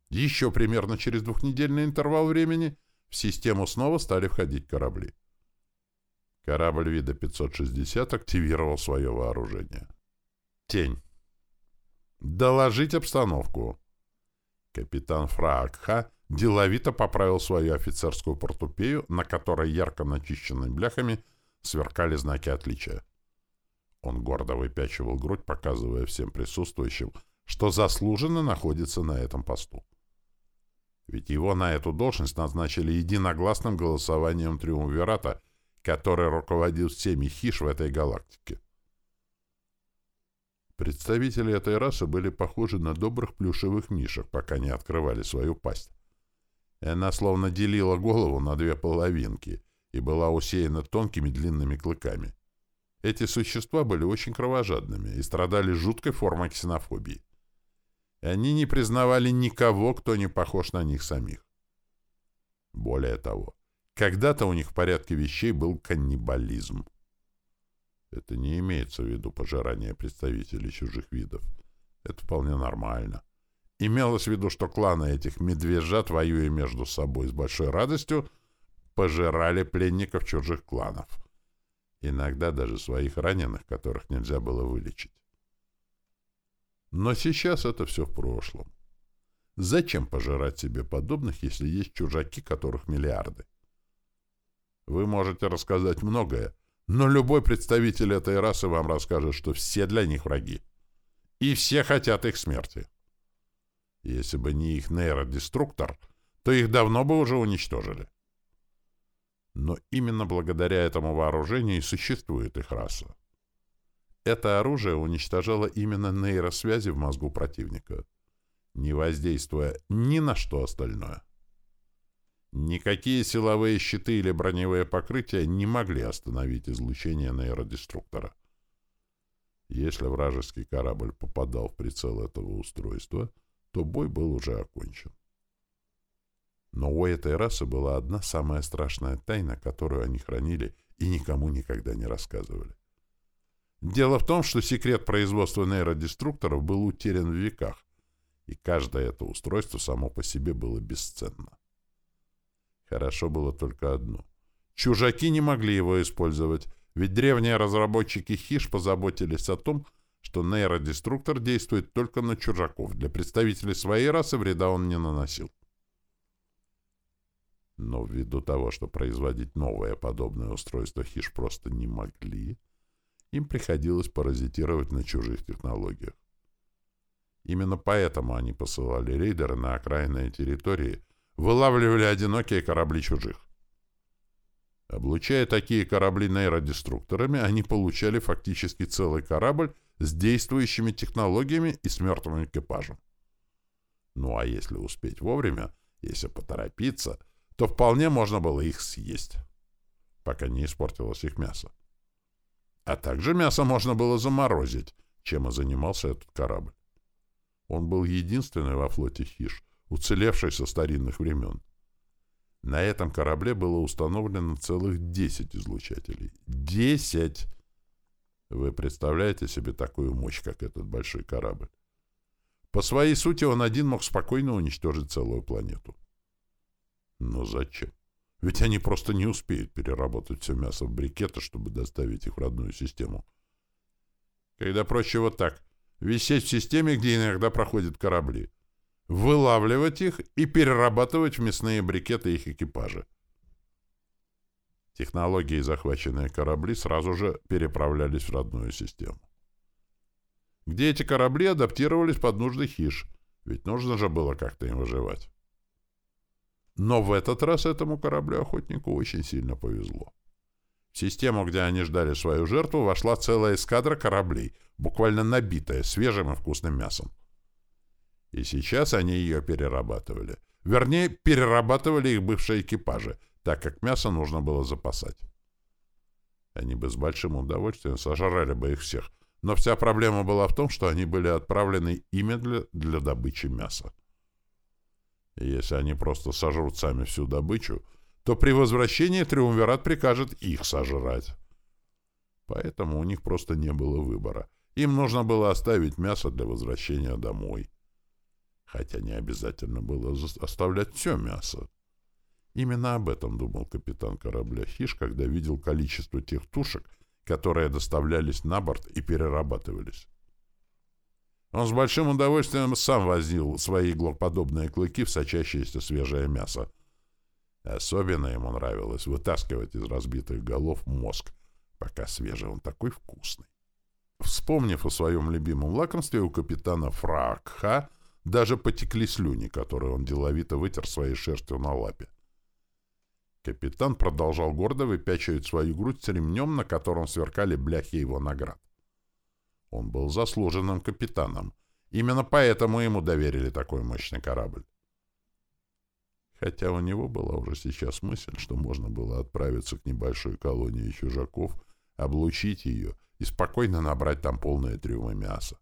Еще примерно через двухнедельный интервал времени в систему снова стали входить корабли. Корабль вида 560 активировал свое вооружение. Тень. Доложить обстановку. Капитан Фраакха деловито поправил свою офицерскую портупею, на которой ярко начищенными бляхами сверкали знаки отличия. Он гордо выпячивал грудь, показывая всем присутствующим, что заслуженно находится на этом посту. Ведь его на эту должность назначили единогласным голосованием Триумвирата, который руководил всеми хиш в этой галактике. Представители этой расы были похожи на добрых плюшевых мишек, пока не открывали свою пасть. Она словно делила голову на две половинки и была усеяна тонкими длинными клыками. Эти существа были очень кровожадными и страдали жуткой формой ксенофобии. И они не признавали никого, кто не похож на них самих. Более того, когда-то у них в порядке вещей был каннибализм. Это не имеется в виду пожирание представителей чужих видов. Это вполне нормально. Имелось в виду, что кланы этих медвежат, воюя между собой с большой радостью, пожирали пленников чужих кланов. Иногда даже своих раненых, которых нельзя было вылечить. Но сейчас это все в прошлом. Зачем пожирать себе подобных, если есть чужаки, которых миллиарды? Вы можете рассказать многое, но любой представитель этой расы вам расскажет, что все для них враги. И все хотят их смерти. Если бы не их нейродеструктор, то их давно бы уже уничтожили. Но именно благодаря этому вооружению и существует их раса. Это оружие уничтожало именно нейросвязи в мозгу противника, не воздействуя ни на что остальное. Никакие силовые щиты или броневые покрытия не могли остановить излучение нейродеструктора. Если вражеский корабль попадал в прицел этого устройства, то бой был уже окончен. Но у этой расы была одна самая страшная тайна, которую они хранили и никому никогда не рассказывали. Дело в том, что секрет производства нейродеструкторов был утерян в веках, и каждое это устройство само по себе было бесценно. Хорошо было только одно. Чужаки не могли его использовать, ведь древние разработчики хиш позаботились о том, что нейродеструктор действует только на чужаков. Для представителей своей расы вреда он не наносил. Но ввиду того, что производить новое подобное устройство хиш просто не могли, им приходилось паразитировать на чужих технологиях. Именно поэтому они посылали рейдеры на окраинные территории, вылавливали одинокие корабли чужих. Облучая такие корабли нейродеструкторами, они получали фактически целый корабль с действующими технологиями и с мертвым экипажем. Ну а если успеть вовремя, если поторопиться, то вполне можно было их съесть, пока не испортилось их мясо. А также мясо можно было заморозить, чем и занимался этот корабль. Он был единственный во флоте хиш, уцелевший со старинных времен. На этом корабле было установлено целых 10 излучателей. 10! Вы представляете себе такую мощь, как этот большой корабль? По своей сути он один мог спокойно уничтожить целую планету. Но зачем? Ведь они просто не успеют переработать все мясо в брикеты, чтобы доставить их в родную систему. Когда проще вот так, висеть в системе, где иногда проходят корабли вылавливать их и перерабатывать в мясные брикеты их экипажа. Технологии захваченные корабли сразу же переправлялись в родную систему. Где эти корабли адаптировались под нужды хиш, ведь нужно же было как-то им выживать. Но в этот раз этому кораблю-охотнику очень сильно повезло. В систему, где они ждали свою жертву, вошла целая эскадра кораблей, буквально набитая свежим и вкусным мясом. И сейчас они ее перерабатывали. Вернее, перерабатывали их бывшие экипажи, так как мясо нужно было запасать. Они бы с большим удовольствием сожрали бы их всех, но вся проблема была в том, что они были отправлены именно для, для добычи мяса. И если они просто сожрут сами всю добычу, то при возвращении Триумвират прикажет их сожрать. Поэтому у них просто не было выбора. Им нужно было оставить мясо для возвращения домой хотя не обязательно было оставлять все мясо. Именно об этом думал капитан корабля «Хиш», когда видел количество тех тушек, которые доставлялись на борт и перерабатывались. Он с большим удовольствием сам возил свои иглоподобные клыки в сочащееся свежее мясо. Особенно ему нравилось вытаскивать из разбитых голов мозг, пока свежий он такой вкусный. Вспомнив о своем любимом лакомстве, у капитана Фракха даже потекли слюни, которые он деловито вытер своей шерстью на лапе. Капитан продолжал гордо выпячивать свою грудь с ремнем, на котором сверкали бляхи его наград. Он был заслуженным капитаном. Именно поэтому ему доверили такой мощный корабль. Хотя у него была уже сейчас мысль, что можно было отправиться к небольшой колонии чужаков, облучить ее и спокойно набрать там полные трюмы мяса.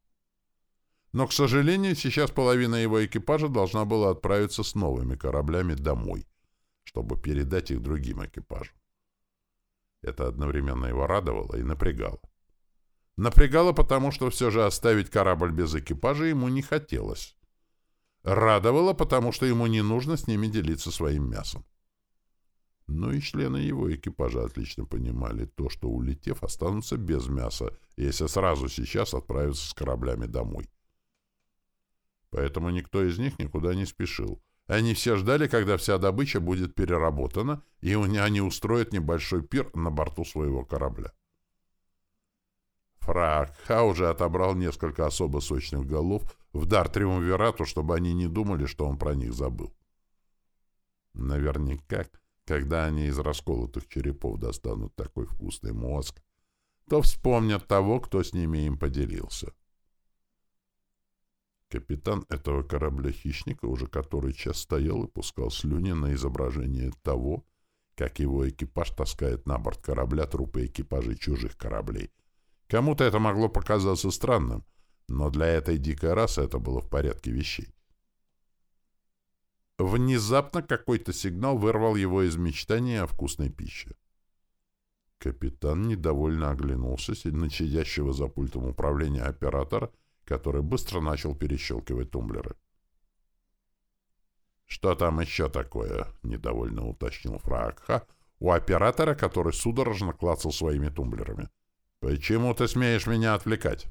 Но, к сожалению, сейчас половина его экипажа должна была отправиться с новыми кораблями домой, чтобы передать их другим экипажам. Это одновременно его радовало и напрягало. Напрягало, потому что все же оставить корабль без экипажа ему не хотелось. Радовало, потому что ему не нужно с ними делиться своим мясом. Но и члены его экипажа отлично понимали то, что, улетев, останутся без мяса, если сразу сейчас отправятся с кораблями домой поэтому никто из них никуда не спешил. Они все ждали, когда вся добыча будет переработана, и они устроят небольшой пир на борту своего корабля. Фраакха уже отобрал несколько особо сочных голов в дар Триумвирату, чтобы они не думали, что он про них забыл. Наверняка, когда они из расколотых черепов достанут такой вкусный мозг, то вспомнят того, кто с ними им поделился. Капитан этого корабля-хищника уже который час стоял и пускал слюни на изображение того, как его экипаж таскает на борт корабля трупы экипажей чужих кораблей. Кому-то это могло показаться странным, но для этой дикой расы это было в порядке вещей. Внезапно какой-то сигнал вырвал его из мечтания о вкусной пище. Капитан недовольно оглянулся на сидящего за пультом управления оператора — который быстро начал перещелкивать тумблеры. «Что там еще такое?» — недовольно уточнил Фраакха у оператора, который судорожно клацал своими тумблерами. «Почему ты смеешь меня отвлекать?»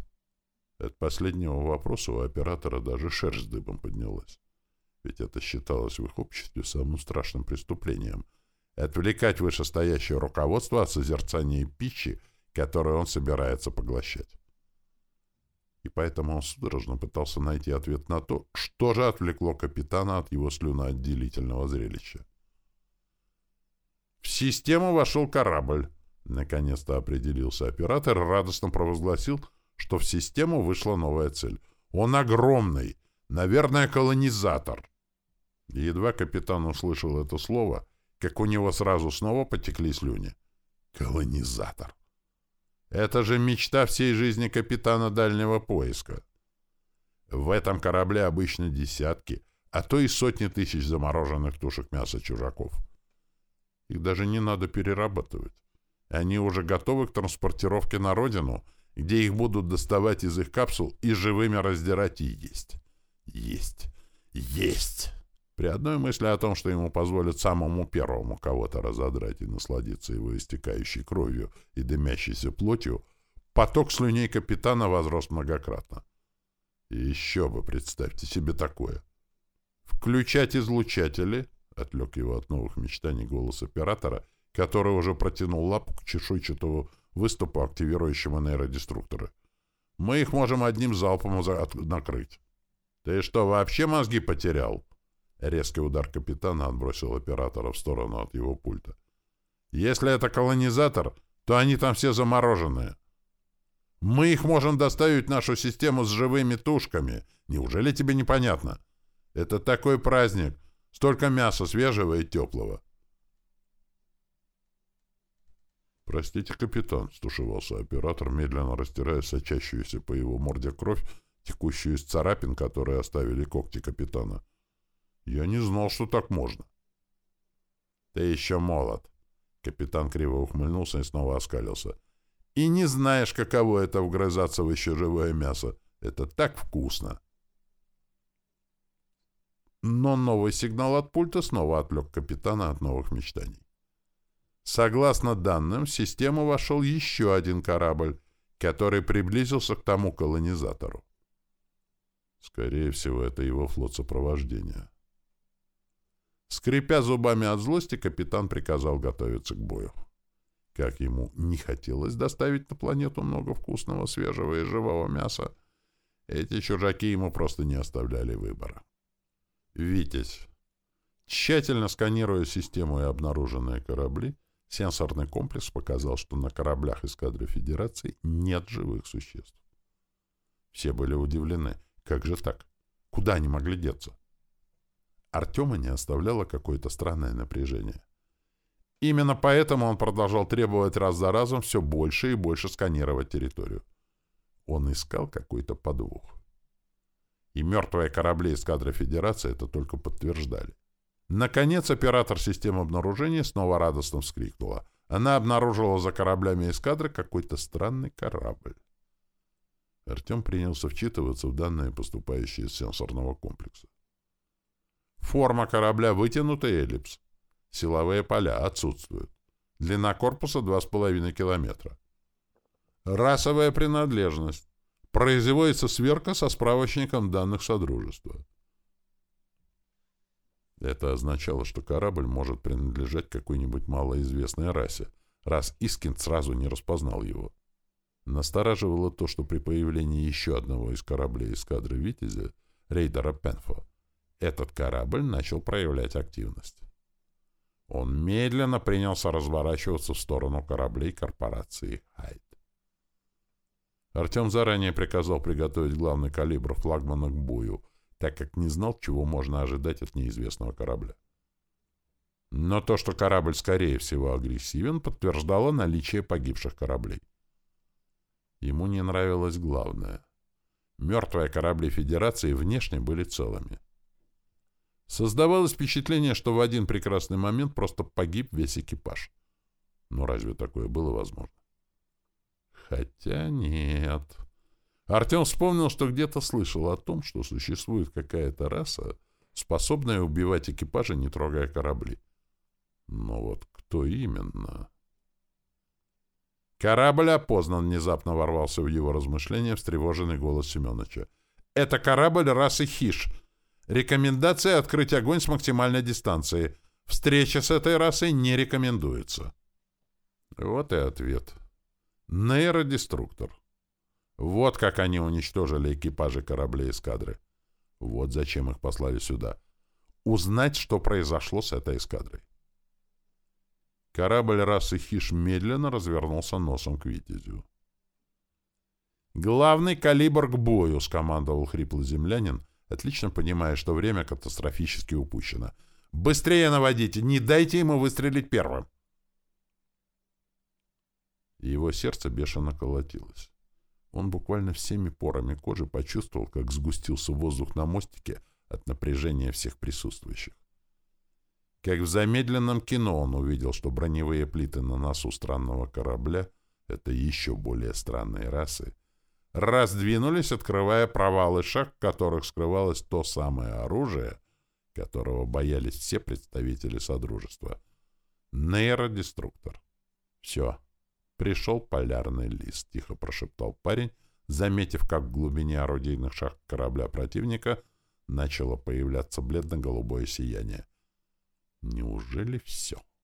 От последнего вопроса у оператора даже шерсть дыбом поднялась. Ведь это считалось в их обществе самым страшным преступлением — отвлекать вышестоящее руководство от созерцания пищи, которую он собирается поглощать. И поэтому он судорожно пытался найти ответ на то, что же отвлекло капитана от его слюноотделительного зрелища. В систему вошел корабль. Наконец-то определился оператор радостно провозгласил, что в систему вышла новая цель. Он огромный, наверное, колонизатор. едва капитан услышал это слово, как у него сразу снова потекли слюни. Колонизатор. Это же мечта всей жизни капитана дальнего поиска. В этом корабле обычно десятки, а то и сотни тысяч замороженных тушек мяса чужаков. Их даже не надо перерабатывать. Они уже готовы к транспортировке на родину, где их будут доставать из их капсул и живыми раздирать и есть. Есть. Есть. При одной мысли о том, что ему позволят самому первому кого-то разодрать и насладиться его истекающей кровью и дымящейся плотью, поток слюней капитана возрос многократно. И еще бы, представьте себе такое. «Включать излучатели», — отвлек его от новых мечтаний голос оператора, который уже протянул лапу к чешуйчатому выступу, активирующему нейродеструкторы. «Мы их можем одним залпом накрыть». «Ты что, вообще мозги потерял?» Резкий удар капитана отбросил оператора в сторону от его пульта. «Если это колонизатор, то они там все замороженные. Мы их можем доставить в нашу систему с живыми тушками. Неужели тебе непонятно? Это такой праздник. Столько мяса свежего и теплого. «Простите, капитан», — стушевался оператор, медленно растирая сочащуюся по его морде кровь, текущую из царапин, которые оставили когти капитана. «Я не знал, что так можно». «Ты еще молод», — капитан криво ухмыльнулся и снова оскалился. «И не знаешь, каково это вгрызаться в еще живое мясо. Это так вкусно!» Но новый сигнал от пульта снова отвлек капитана от новых мечтаний. Согласно данным, в систему вошел еще один корабль, который приблизился к тому колонизатору. Скорее всего, это его флот сопровождения. Скрипя зубами от злости, капитан приказал готовиться к бою. Как ему не хотелось доставить на планету много вкусного, свежего и живого мяса, эти чужаки ему просто не оставляли выбора. «Витязь». Тщательно сканируя систему и обнаруженные корабли, сенсорный комплекс показал, что на кораблях эскадры Федерации нет живых существ. Все были удивлены. Как же так? Куда они могли деться? Артема не оставляло какое-то странное напряжение. Именно поэтому он продолжал требовать раз за разом все больше и больше сканировать территорию. Он искал какой-то подвох. И мертвые корабли эскадры Федерации это только подтверждали. Наконец оператор системы обнаружения снова радостно вскрикнула. Она обнаружила за кораблями эскадры какой-то странный корабль. Артем принялся вчитываться в данные, поступающие из сенсорного комплекса. Форма корабля вытянутый эллипс. Силовые поля отсутствуют. Длина корпуса 2,5 километра. Расовая принадлежность. Производится сверка со справочником данных Содружества. Это означало, что корабль может принадлежать какой-нибудь малоизвестной расе, раз Искин сразу не распознал его. Настораживало то, что при появлении еще одного из кораблей эскадры «Витязя», рейдера Пенфо, этот корабль начал проявлять активность. Он медленно принялся разворачиваться в сторону кораблей корпорации «Хайд». Артем заранее приказал приготовить главный калибр флагмана к бою, так как не знал, чего можно ожидать от неизвестного корабля. Но то, что корабль, скорее всего, агрессивен, подтверждало наличие погибших кораблей. Ему не нравилось главное. Мертвые корабли Федерации внешне были целыми. Создавалось впечатление, что в один прекрасный момент просто погиб весь экипаж. Но разве такое было возможно? Хотя нет. Артем вспомнил, что где-то слышал о том, что существует какая-то раса, способные убивать экипажи, не трогая корабли. Но вот кто именно? Корабль опознан, внезапно ворвался в его размышления встревоженный голос Семеновича. Это корабль расы Хиш. Рекомендация открыть огонь с максимальной дистанции. Встреча с этой расой не рекомендуется. Вот и ответ. Нейродеструктор. Вот как они уничтожили экипажи кораблей эскадры. Вот зачем их послали сюда. Узнать, что произошло с этой эскадрой. Корабль расы Хиш медленно развернулся носом к Витязю. «Главный калибр к бою!» — скомандовал хриплый землянин, отлично понимая, что время катастрофически упущено. «Быстрее наводите! Не дайте ему выстрелить первым!» Его сердце бешено колотилось. Он буквально всеми порами кожи почувствовал, как сгустился воздух на мостике от напряжения всех присутствующих. Как в замедленном кино он увидел, что броневые плиты на носу странного корабля — это еще более странные расы — раздвинулись, открывая провалы шаг, в которых скрывалось то самое оружие, которого боялись все представители Содружества. Нейродеструктор. Все. Пришел полярный лист, тихо прошептал парень, заметив, как в глубине орудийных шахт корабля противника начало появляться бледно-голубое сияние. Неужели все?